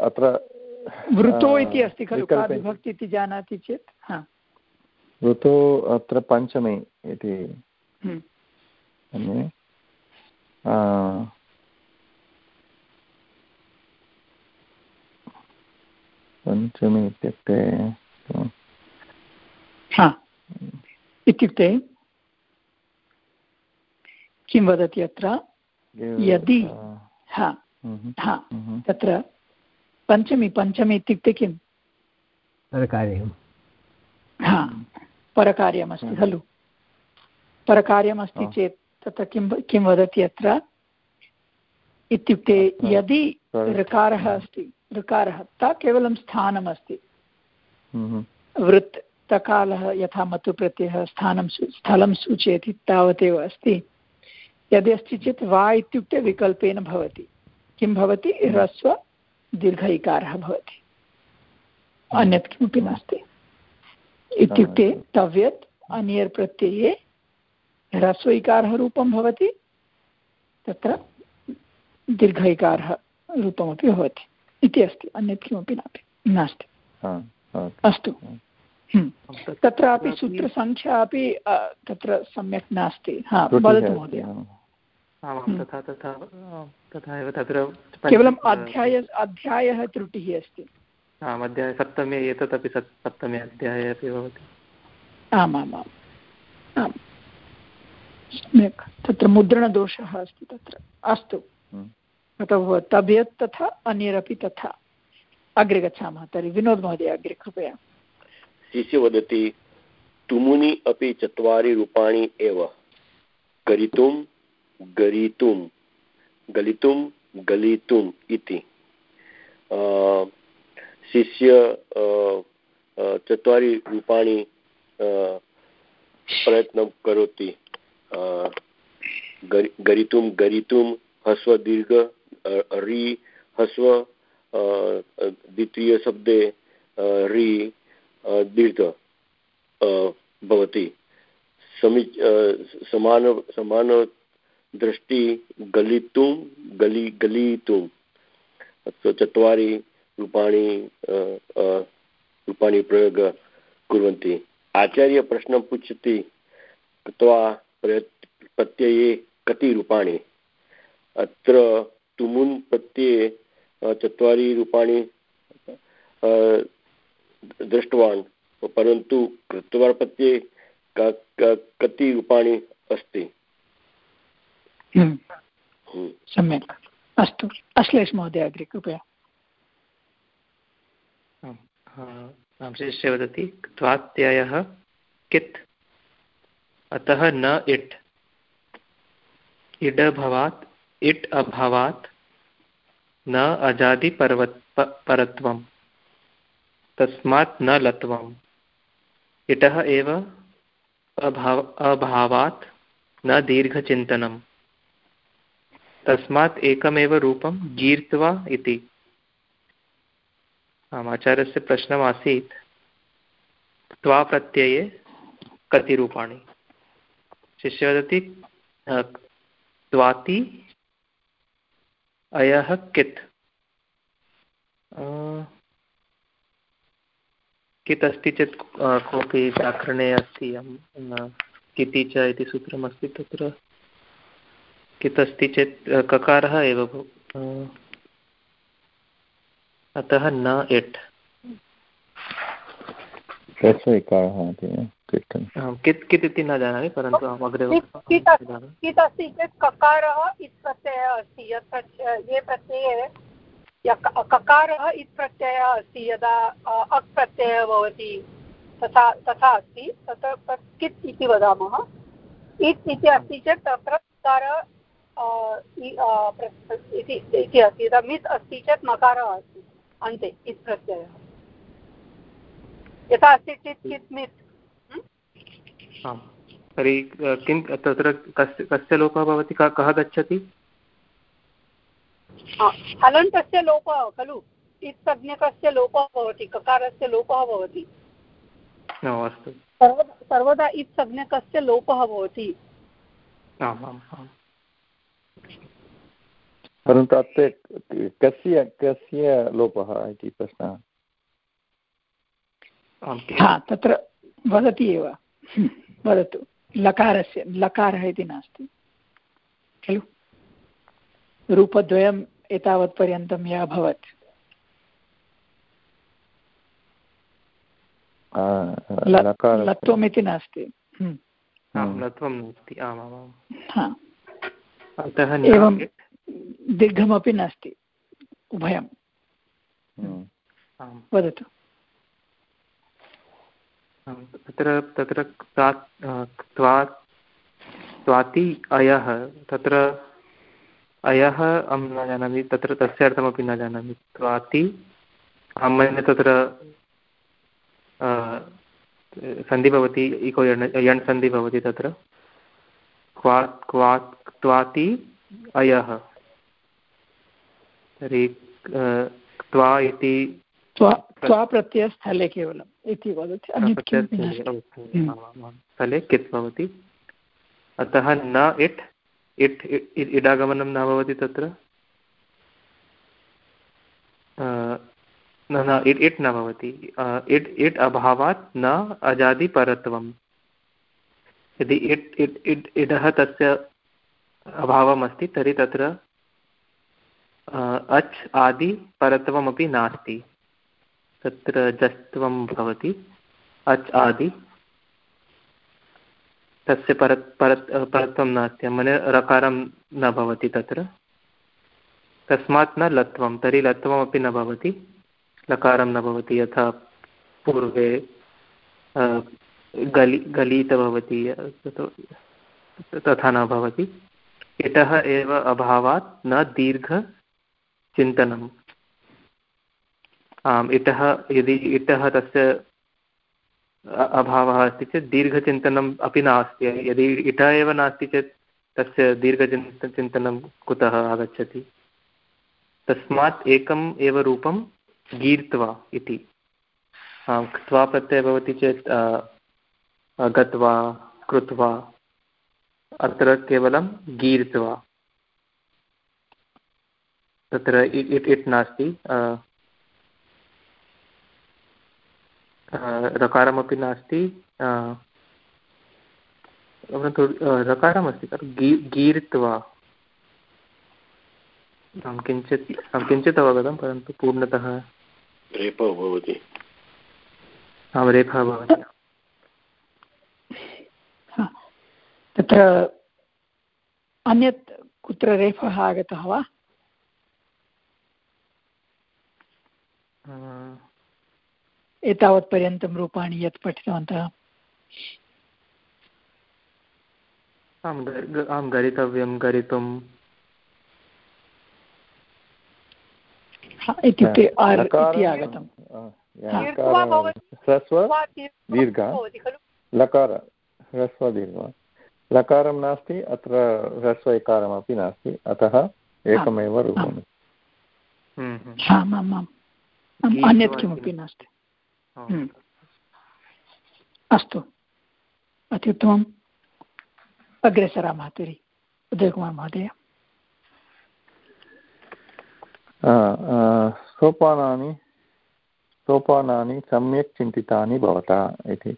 Speaker 5: अत्र
Speaker 1: वृतो इति अस्ति खलु विभक्ति इति जानाति चेत्
Speaker 5: ऋतो अत्र पञ्चमी इति।
Speaker 1: हम्म।
Speaker 5: मन्ये पञ्चमी इत्युक्ते
Speaker 1: इत्युक्ते किं वदति अत्र? यदि हा। हम्म। हा हम्म। तत्र पञ्चमी पञ्चमी इत्युक्ते किं?
Speaker 2: परकार्यं
Speaker 1: हा परकार्यमस्ति खलु। परकार्यमस्ति चेत् तत्र किं किं वदति अत्र? इत्युक्ते यदि ऋकारः अस्ति ऋकारः त केवलं स्थानमस्ति।
Speaker 5: हम्म।
Speaker 1: वृत् तकालः यथा मतुप्रत्ययः स्थानं स्थलं सूचयति तावदेव अस्ति। यदि अस्ति चेत् वा इत्युक्ते विकल्पेन भवति। किं भवति? ह्रस्व दीर्घ इकारः भवति। अन्यत् किमपि नास्ति। इत्युक्ते तव्यत् अन्यर् प्रत्यये ह्रस्व इकारः रूपं भवति तत्र दीर्घ इकारः रूपमपि भवति। इति अस्ति। अन्यत् किमपि नापि नास्ति। अस्तु। तत्रापि सूत्रसङ्ख्या अपि तत्र सम्यक् नास्ति। हा वदतु महोदय।
Speaker 4: हम्म। तथा तथा तथा एव तत्र
Speaker 1: केवलम् अध्याय अध्यायः त्रुटिः अस्ति।
Speaker 4: आम् अध्याये सप्तमे एतदपि सप्तमे अध्याये अपि भवति।
Speaker 1: आमामाम्। आम्। सम्यक्। तत्र मुद्रणदोषः अस्ति तत्र। अस्तु। हम्म। तभ्यत् तथा अन्यरपि तथा। अग्रे गच्छामः तर्हि। विनोद् महोदय अग्रे कृपया।
Speaker 3: शिष्य वदति तुमुनि अपि चत्वारि रूपाणि एव करितुं गरीतुं गलितुं गलितुम् इति शिष्य चत्वारि रूपाणि प्रयत्नं करोति गरितुं गरितुं ह्रस्वदीर्घ रि ह्रस्व द्वितीयशब्दे रि दीर्घ भवति। समी समान समान दृष्टि गलितुं, गलि, गलीतुं। चत्वारि रूपाणि रूपाणि प्रयोग कुर्वन्ति। आचार्य प्रश्नं पृच्छति, कृत्वा प्रत्यये कति रूपाणि? अत्र तुमुन् प्रत्यये चत्वारि रूपाणि दृष्टवान्। परन्तु कृत्वा प्रत्यये कति रूपाणि अस्ति?
Speaker 1: हम्म। हम्म। सम्यक्। अस्तु। अश्लेष महोदय अग्रे कृपया।
Speaker 4: शिष्य वदति त्वात्ययः कित्? अतः न इट्। इडभवात् इट् अभावात् न अजादिपर्वत् परत्वं तस्मात् न लत्वम्। इटः एव अभाव, अभावात् न दीर्घचिन्तनम्। तस्मात् एकमेव रूपं गीर्त्वा इति। आम्, आचार्यस्य प्रश्नमासीत्। त्वा प्रत्यये कति रूपाणि? शिष्य वदति त्वाति, अयः कित्? कित् अस्ति चेत् कोऽपि व्याकरणे अस्ति किति च इति सूत्रमस्ति तत्र। कित् अस्ति चेत् ककारः एव अतः न एट्। कित् कित् इति न जानामि परन्तु अहम् अग्रे
Speaker 6: कित् अस्ति चेत् ककारः इत् प्रत्ययः अस्ति यत् ये प्रत्यये ककारः इत् प्रत्ययः अस्ति, यदा अक् प्रत्ययः भवति, तथा तथा अस्ति, तत्र कित् इति वदामः। इत् इति अस्ति चेत् तत्र कार इति अस्ति। यदा मित् अस्ति चेत् मकारः अस्ति, अन्ते इत् प्रत्ययः यथा अस्ति कित्, मित्।
Speaker 4: तर्हि किं, तत्र कस्य कस्य लोपः भवति? कः गच्छति?
Speaker 6: हलन्तस्य लोपः खलु? इत्संज्ञकस्य लोपः भवति ककारस्य लोपः भवति।
Speaker 4: अस्तु
Speaker 6: सर्वदा इत्संज्ञकस्य लोपः भवति।
Speaker 5: परन्तु अत्र कस्य कस्य लोपः इति प्रश्नः?
Speaker 1: तत्र वदति एव। वदतु। लकारस्य लकारः इति नास्ति। खलु? रूपद्वयम् एतावत्पर्यन्तं यः अभवत् लत्वमिति नास्ति।
Speaker 4: नास्ति।
Speaker 1: एवं दीर्घमपि नास्ति। उभयं वदतु।
Speaker 4: तत्र तत्र त्वाति अयः तत्र अयः अहं न जानामि तत्र तस्य अर्थमपि न जानामि। त्वाति अहं मन्ये तत्र सन्धि भवति इको यण् यण् सन्धि भवति तत्र। क्वा क्वा त्वाति अयः। तर्हि त्वा इति
Speaker 1: त्वा प्रत्ययस्थले केवलम् इति वदति।
Speaker 4: स्थले कित् भवति? अतः न इट् इट् इडागमनं न भवति तत्र? न न, इट् इट् न भवति। इट् इट् अभावात् न अजादिपरत्वम् यदि इट् इट् इट्, इडः तस्य अभावमस्ति, तर्हि तत्र अच् आदि परत्वमपि नास्ति। तत्र जस्त्वं भवति। अच् आदि तस्य पर पर परत्वं नास्ति, मने रकारं न भवति तत्र। तस्मात् न लत्वं, तर्हि लत्वमपि न भवति, लकारं न भवति, यथा पूर्वे गलि, गलीत भवति तथा न भवति। इतः एव अभावात् न दीर्घचिन्तनम्। आम् इतः यदि इतः तस्य अभावः अस्ति चेत् दीर्घचिन्तनम् अपि नास्ति। यदि इटः एव नास्ति चेत् तस्य दीर्घचिन्त चिन्तनं कुतः आगच्छति? तस्मात् एकम् एव रूपं गीर्त्वा इति। क्त्वा प्रत्ययः भवति चेत् गत्वा कृत्वा, अत्र केवलं गीर्त्वा। तत्र इट् इट् नास्ति रकारमपि नास्ति परन्तु रकारमस्ति खलु गी गीर्त्वा। अहं किञ्चित् अहं किञ्चित् अवगतं परन्तु पूर्णतः
Speaker 3: रेपः भवति।
Speaker 4: आं रेफः भवति।
Speaker 1: तत्र अन्यत् कुत्र रेफः आगतः वा? एतावत्पर्यन्तं रूपाणि यत् पठितवन्तः।
Speaker 4: आं गरितव्यं गरितुं
Speaker 1: इत्युक्ते आर् इति आगतं।
Speaker 5: ह्रस्व दीर्घ। लकार ह्रस्व दीर्घ। लकारं नास्ति अत्र ह्रस्व इकारमपि नास्ति अतः एकमेव रूपम्।
Speaker 1: आम् आम् आम्। अन्यत् किमपि नास्ति। हम्म। अस्तु। अत्युत्तमम्। अग्रे सरामः तर्हि उदयकुमार् महोदय।
Speaker 5: सोपानानि सोपानानि सम्यक् चिन्तितानि भवता इति।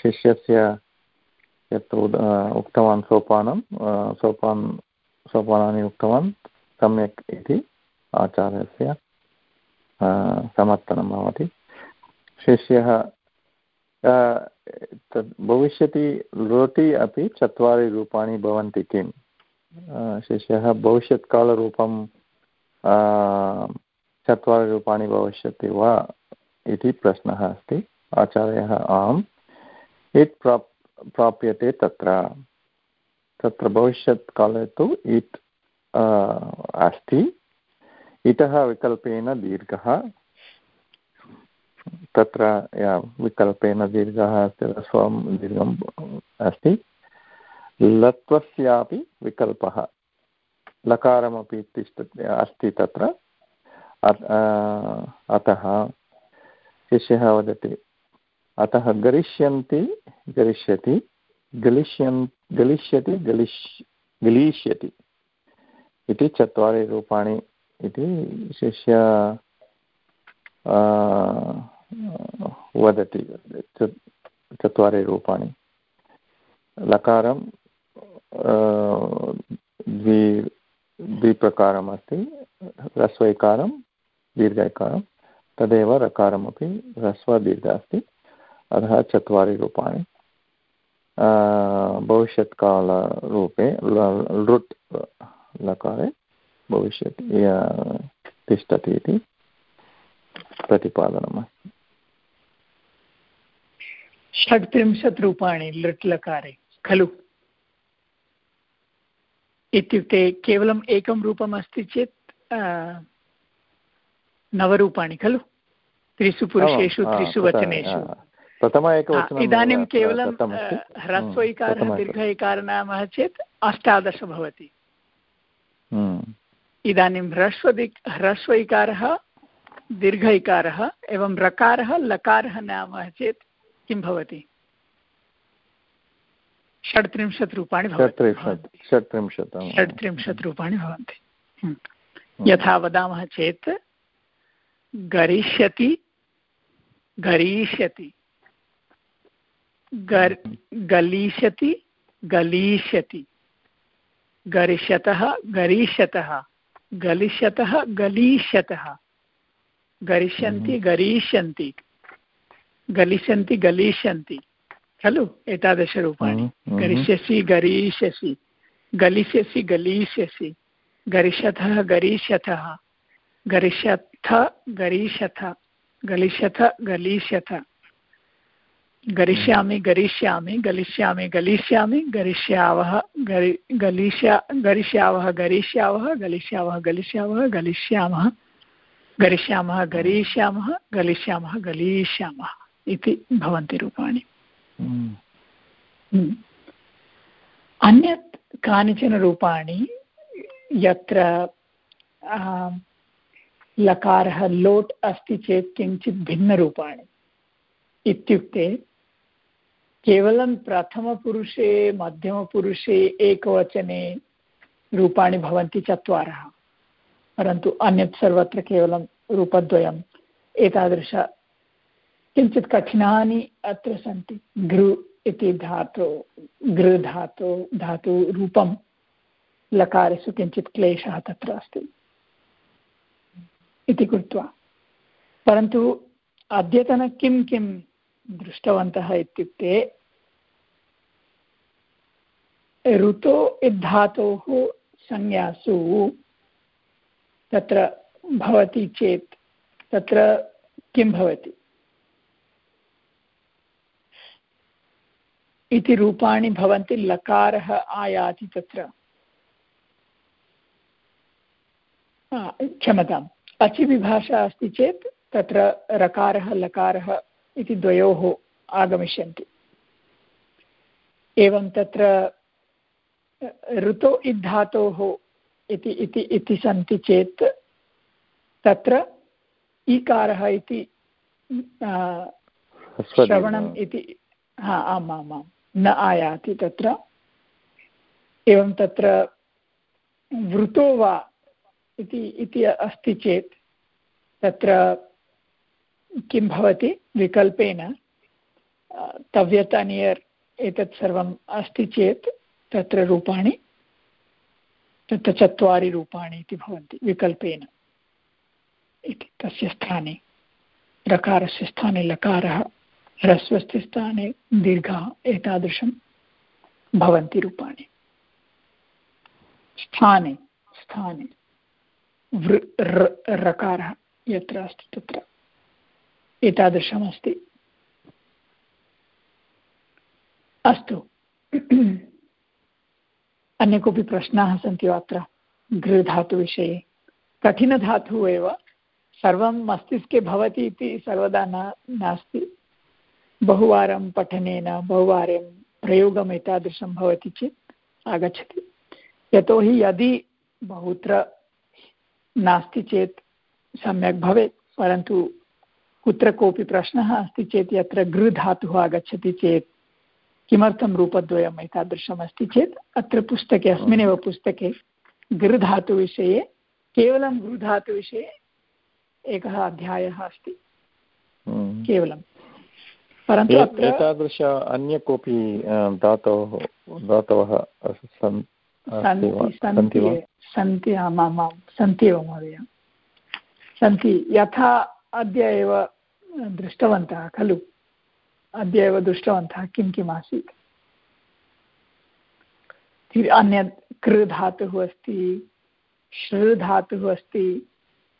Speaker 5: शिष्यस्य यत्र उक्तवान् सोपानं सोपान् सोपानानि उक्तवान् सम्यक् इति आचार्यस्य समर्थनं भवति। शिष्यः तद् भविष्यति रोटि अपि चत्वारि रूपाणि भवन्ति किं? शिष्यः, भविष्यत्कालरूपं चत्वारि रूपाणि भविष्यति वा इति प्रश्नः अस्ति। आचार्यः, आम्। इट् प्राप्, प्राप्यते तत्र। तत्र भविष्यत्काले तु इट् अस्ति। इतः विकल्पेन दीर्घः। तत्र विकल्पेन दीर्घः अस्ति स्वं दीर्घम् अस्ति। लत्वस्यापि विकल्पः। लकारमपि तिष्ठति अस्ति तत्र। अतः शिष्यः वदति, अतः गरिष्यन्ति गरिष्यति गलिष्यन्, गलिष्यति, गलिष्, गलीष्यति इति चत्वारि रूपाणि इति शिष्य वदति चत्वारि रूपाणि। लकारं द्वि द्विप्रकारम् अस्ति ह्रस्वैकारं, दीर्घैकारं। तदेव रकारमपि ह्रस्वदीर्घ अस्ति। अतः चत्वारि रूपाणि। भविष्यत्कालरूपे लृट् लकारे भविष्यति तिष्ठति इति प्रतिपादनमस्ति।
Speaker 1: षड्त्रिंशत् रूपाणि लृट् लकारे खलु। इत्युक्ते केवलम् एकं रूपम् अस्ति चेत् नवरूपाणि खलु? त्रिषु पुरुषेषु त्रिषु वचनेषु
Speaker 5: प्रथम
Speaker 1: इदानीं केवलं ह्रस्व इकारः दीर्घ इकारः नामः चेत् अष्टादश भवति।
Speaker 5: हम्म।
Speaker 1: इदानीं ह्रस्वदि ह्रस्व इकारः दीर्घ इकारः एवं रकारः लकारः नाम चेत् किं भवति? षड्त्रिंशत् रूपाणि
Speaker 5: षट्त्रिंशत्
Speaker 1: षड्त्रिंशत् रूपाणि भवन्ति। हम्म। यथा वदामः चेत् गरिष्यति गरीष्यति गर् गलीष्यति गलीष्यति गरिष्यतः गरीष्यतः गलिष्यतः गलीष्यतः गरिष्यन्ति हम्म। गरीष्यन्ति। गलिष्यन्ति गलीष्यन्ति खलु एतादृशरूपाणि।
Speaker 5: हम्म, हम्म।
Speaker 1: गरिष्यसि गरीष्यसि। गलिष्यसि गलीष्यसि। गरिष्यथः गरीष्यथः गरिष्यथ गरीष्यथ। गलिष्यथ गलीष्यथ। गरिष्यामि गरिष्यामि गलिष्यामि गलिष्यामि गरिष्यावः गरि गलिष्या गरिष्यावः गरिष्यावः गलिष्यावः गलिष्यावः गलिष्यामः गरिष्यामः गरीष्यामः गलिष्यामः गलीष्यामः। इति भवन्ति रूपाणि
Speaker 5: हम्म।
Speaker 1: हम्म। अन्यत् कानिचन रूपाणि यत्र लकारः लोट् अस्ति चेत् किञ्चित् भिन्नरूपाणि इत्युक्ते केवलं प्रथमपुरुषे मध्यमपुरुषे एकवचने रूपाणि भवन्ति चत्वारः परन्तु अन्यत् सर्वत्र केवलं रूपद्वयम् एतादृश किञ्चित् कठिनानि अत्र सन्ति। घृ इति धातु, घृ धातु धातु रूपं लकारेषु किञ्चित् क्लेशः तत्र अस्ति इति कृत्वा। परन्तु अद्यतन किं किं दृष्टवन्तः इत्युक्ते, ऋतो इद्धातोः संज्ञासु तत्र भवति चेत् तत्र किं भवति? इति रूपाणि भवन्ति लकारः आयाति तत्र। क्षमताम् अचिविभाषा अस्ति चेत् तत्र रकारः लकारः इति द्वयोः आगमिष्यन्ति। एवं तत्र ऋतो इद्धातोः इति इति इति सन्ति चेत् तत्र ईकारः इति श्रवणम् इति हा आम् आम् आम्। न आयाति तत्र। एवं तत्र वृतो वा इति इति अस्ति चेत् तत्र किं भवति विकल्पेन? तव्यतनियर् एतत् सर्वम् अस्ति चेत् तत्र रूपाणि, तत्र चत्वारि रूपाणि इति भवन्ति विकल्पेन। इति तस्य स्थाने, रकारस्य स्थाने लकारः। ह्रस्वस्य स्थाने दीर्घः एतादृशं भवन्ति रूपाणि। स्थाने स्थाने वृ रकारः यत्र अस्ति तत्र एतादृशमस्ति। अस्तु। अन्य कोऽपि प्रश्नाः सन्ति वा अत्र गृहधातुविषये? कठिनधातुः एव। सर्वं मस्तिष्के भवति इति सर्वदा न, नास्ति। बहुवारं पठनेन बहुवारं प्रयोगम् एतादृशं भवति चेत् आगच्छति। यतोहि यदि बहुत्र नास्ति चेत् सम्यक् भवेत् परन्तु कुत्र कोऽपि प्रश्नः अस्ति चेत् यत्र गृधातुः आगच्छति चेत् किमर्थं रूपद्वयम् एतादृशम् अस्ति चेत् अत्र पुस्तके अस्मिन्नेव पुस्तके गृधातुविषये केवलं गृधातुविषये एकः अध्यायः अस्ति। हम्म। केवलं
Speaker 5: परन्तु एतादृश अन्य कोऽपि धातोः धातवः
Speaker 1: सन्ति सन्ति आमामां सन्ति एव महोदय। सन्ति यथा अद्य एव दृष्टवन्तः खलु? अद्य एव दृष्टवन्तः किं किम् आसीत्? अन्यत् कृ धातुः अस्ति श्रृ धातुः अस्ति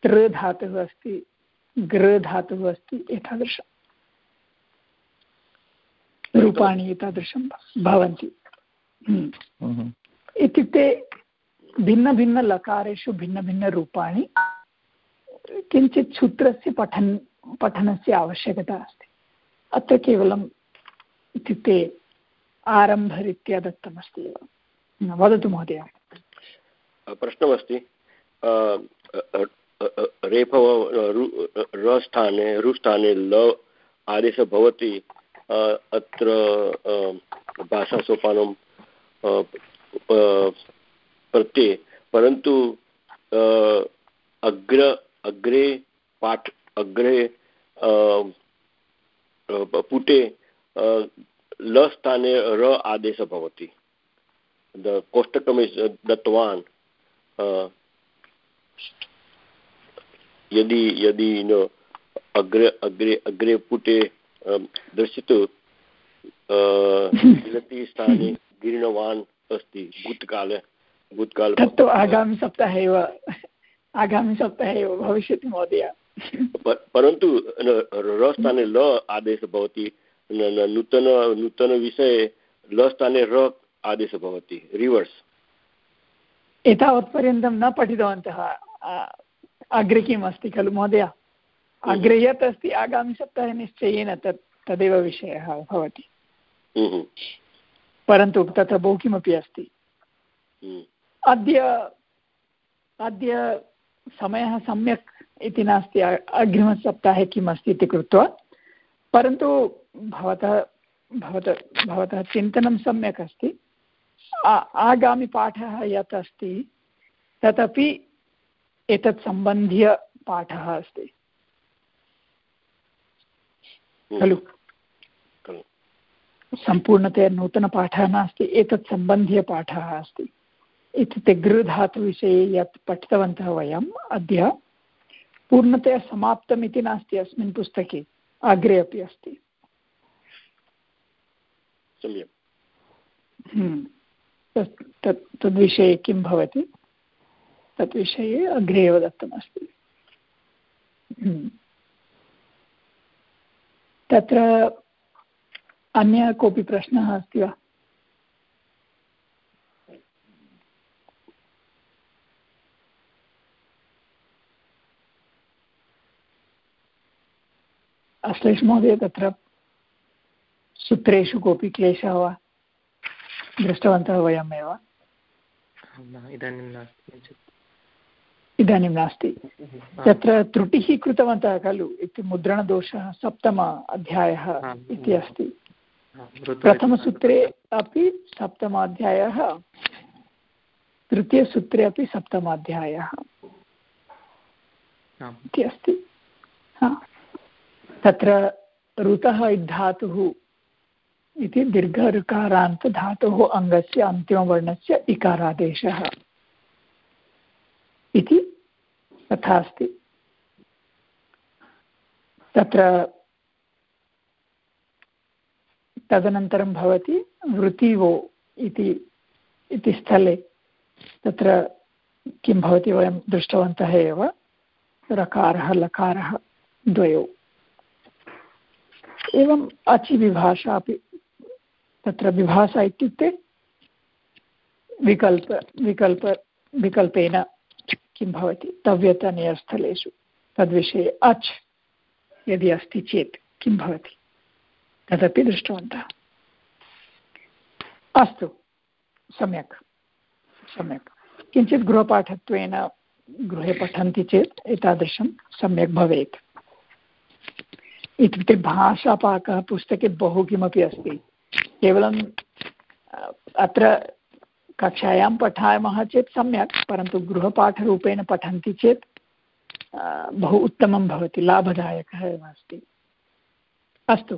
Speaker 1: तृ धातुः अस्ति गृ धातुः अस्ति एतादृशं। रूपाणि एतादृशं भवन्ति। हम्म। हम्म। इत्युक्ते भिन्नभिन्नलकारेषु भिन्नभिन्नरूपाणि किञ्चित् सूत्रस्य पठन् पठनस्य आवश्यकता अस्ति। अत्र केवलम् इत्युक्ते आरम्भरीत्या दत्तमस्ति एव। वदतु महोदय।
Speaker 3: प्रश्नमस्ति। रेफव रस्थाने रुस्थाने ल आदेशः भवति। अत्र भाषासोपानं प्रत्यये परन्तु अग्र, अग्रे पाठ, अग्रे पुटे लस्थाने र आदेशः भवति। कोष्टकम् दत्तवान् यदि यदि अग्रे अग्रे अग्रे पुटे दर्शतु मिलति स्थाने गिरिणवान् अस्ति भूतकाले भूतकाले
Speaker 1: तत्तु आगामिसप्ताहे एव आगामिसप्ताहे एव भविष्यति महोदय।
Speaker 3: परन्तु र स्थाने ल आदेशः भवति नूतन नूतनविषये ल स्थाने र आदेशः भवति रिवर्स्
Speaker 1: एतावत्पर्यन्तं न पठितवन्तः अग्रे किम् अस्ति खलु महोदय? अग्रे यत् अस्ति आगामिसप्ताहे निश्चयेन तत् तदेव विषयः भवति. हम्म। परन्तु तत्र बहु किमपि अस्ति. हम्म। अद्य अद्य समयः सम्यक् इति नास्ति अग्रिमसप्ताहे किम् अस्ति इति कृत्वा परन्तु भवतः भवतः भवतः चिन्तनं सम्यक् अस्ति. आगामिपाठः यत् अस्ति तदपि एतत् सम्बन्ध्यपाठः अस्ति. खलु। सम्पूर्णतया नूतनपाठः नास्ति एतत् सम्बन्ध्यपाठः अस्ति। इत्युक्ते गृधातुविषये यत् पठितवन्तः वयम् अद्य पूर्णतया समाप्तम् इति नास्ति अस्मिन् पुस्तके अग्रे अपि अस्ति। हम्म। तत् तद्विषये किं भवति? तद्विषये अग्रे एव दत्तमस्ति। हम्म। तत्र अन्य कोऽपि प्रश्नः अस्ति वा? अश्लेष महोदय, तत्र सूत्रेषु कोऽपि क्लेशः वा? दृष्टवन्तः वयमेव। इदानीं नास्ति तत्र त्रुटिः कृतवन्तः खलु इति मुद्रणदोषः सप्तम अध्यायः इति अस्ति। प्रथमसूत्रे अपि सप्तमाध्यायः तृतीयसूत्रे अपि सप्तमाध्यायः इति अस्ति। हा। तत्र ऋतः धातुः इति दीर्घऋकारान्तधातोः अङ्गस्य अन्तिमवर्णस्य इकारादेशः इति तथा अस्ति। तत्र तदनन्तरं भवति वृत्तिवो इति इति स्थले। तत्र किं भवति वयं दृष्टवन्तः एव, रकारः, लकारः, द्वयौ। एवम् अचिविभाषा अपि, तत्र विभाषा इत्युक्ते विकल्प विकल्प, विकल्पेन किं भवति? तव्यतनीयस्थलेषु। तद्विषये अच् यदि अस्ति चेत् किं भवति? तदपि दृष्टवन्तः। अस्तु, सम्यक्। सम्यक्। किञ्चित् गृहपाठत्वेन गृहे पठन्ति चेत् एतादृशं सम्यक् भवेत्। इत्युक्ते भाषापाकः, पुस्तके बहु किमपि अस्ति। केवलं अत्र कक्षायां पठामः चेत् सम्यक् परन्तु गृहपाठरूपेण पठन्ति चेत् बहु उत्तमं भवति लाभदायकः एव अस्ति। अस्तु।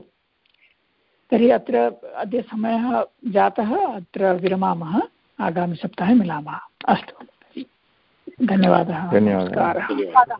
Speaker 1: तर्हि अत्र अद्य समयः जातः अत्र विरमामः आगामिसप्ताहे मिलामः। अस्तु। धन्यवादः।
Speaker 5: धन्यवादः।
Speaker 6: धन्यवादः।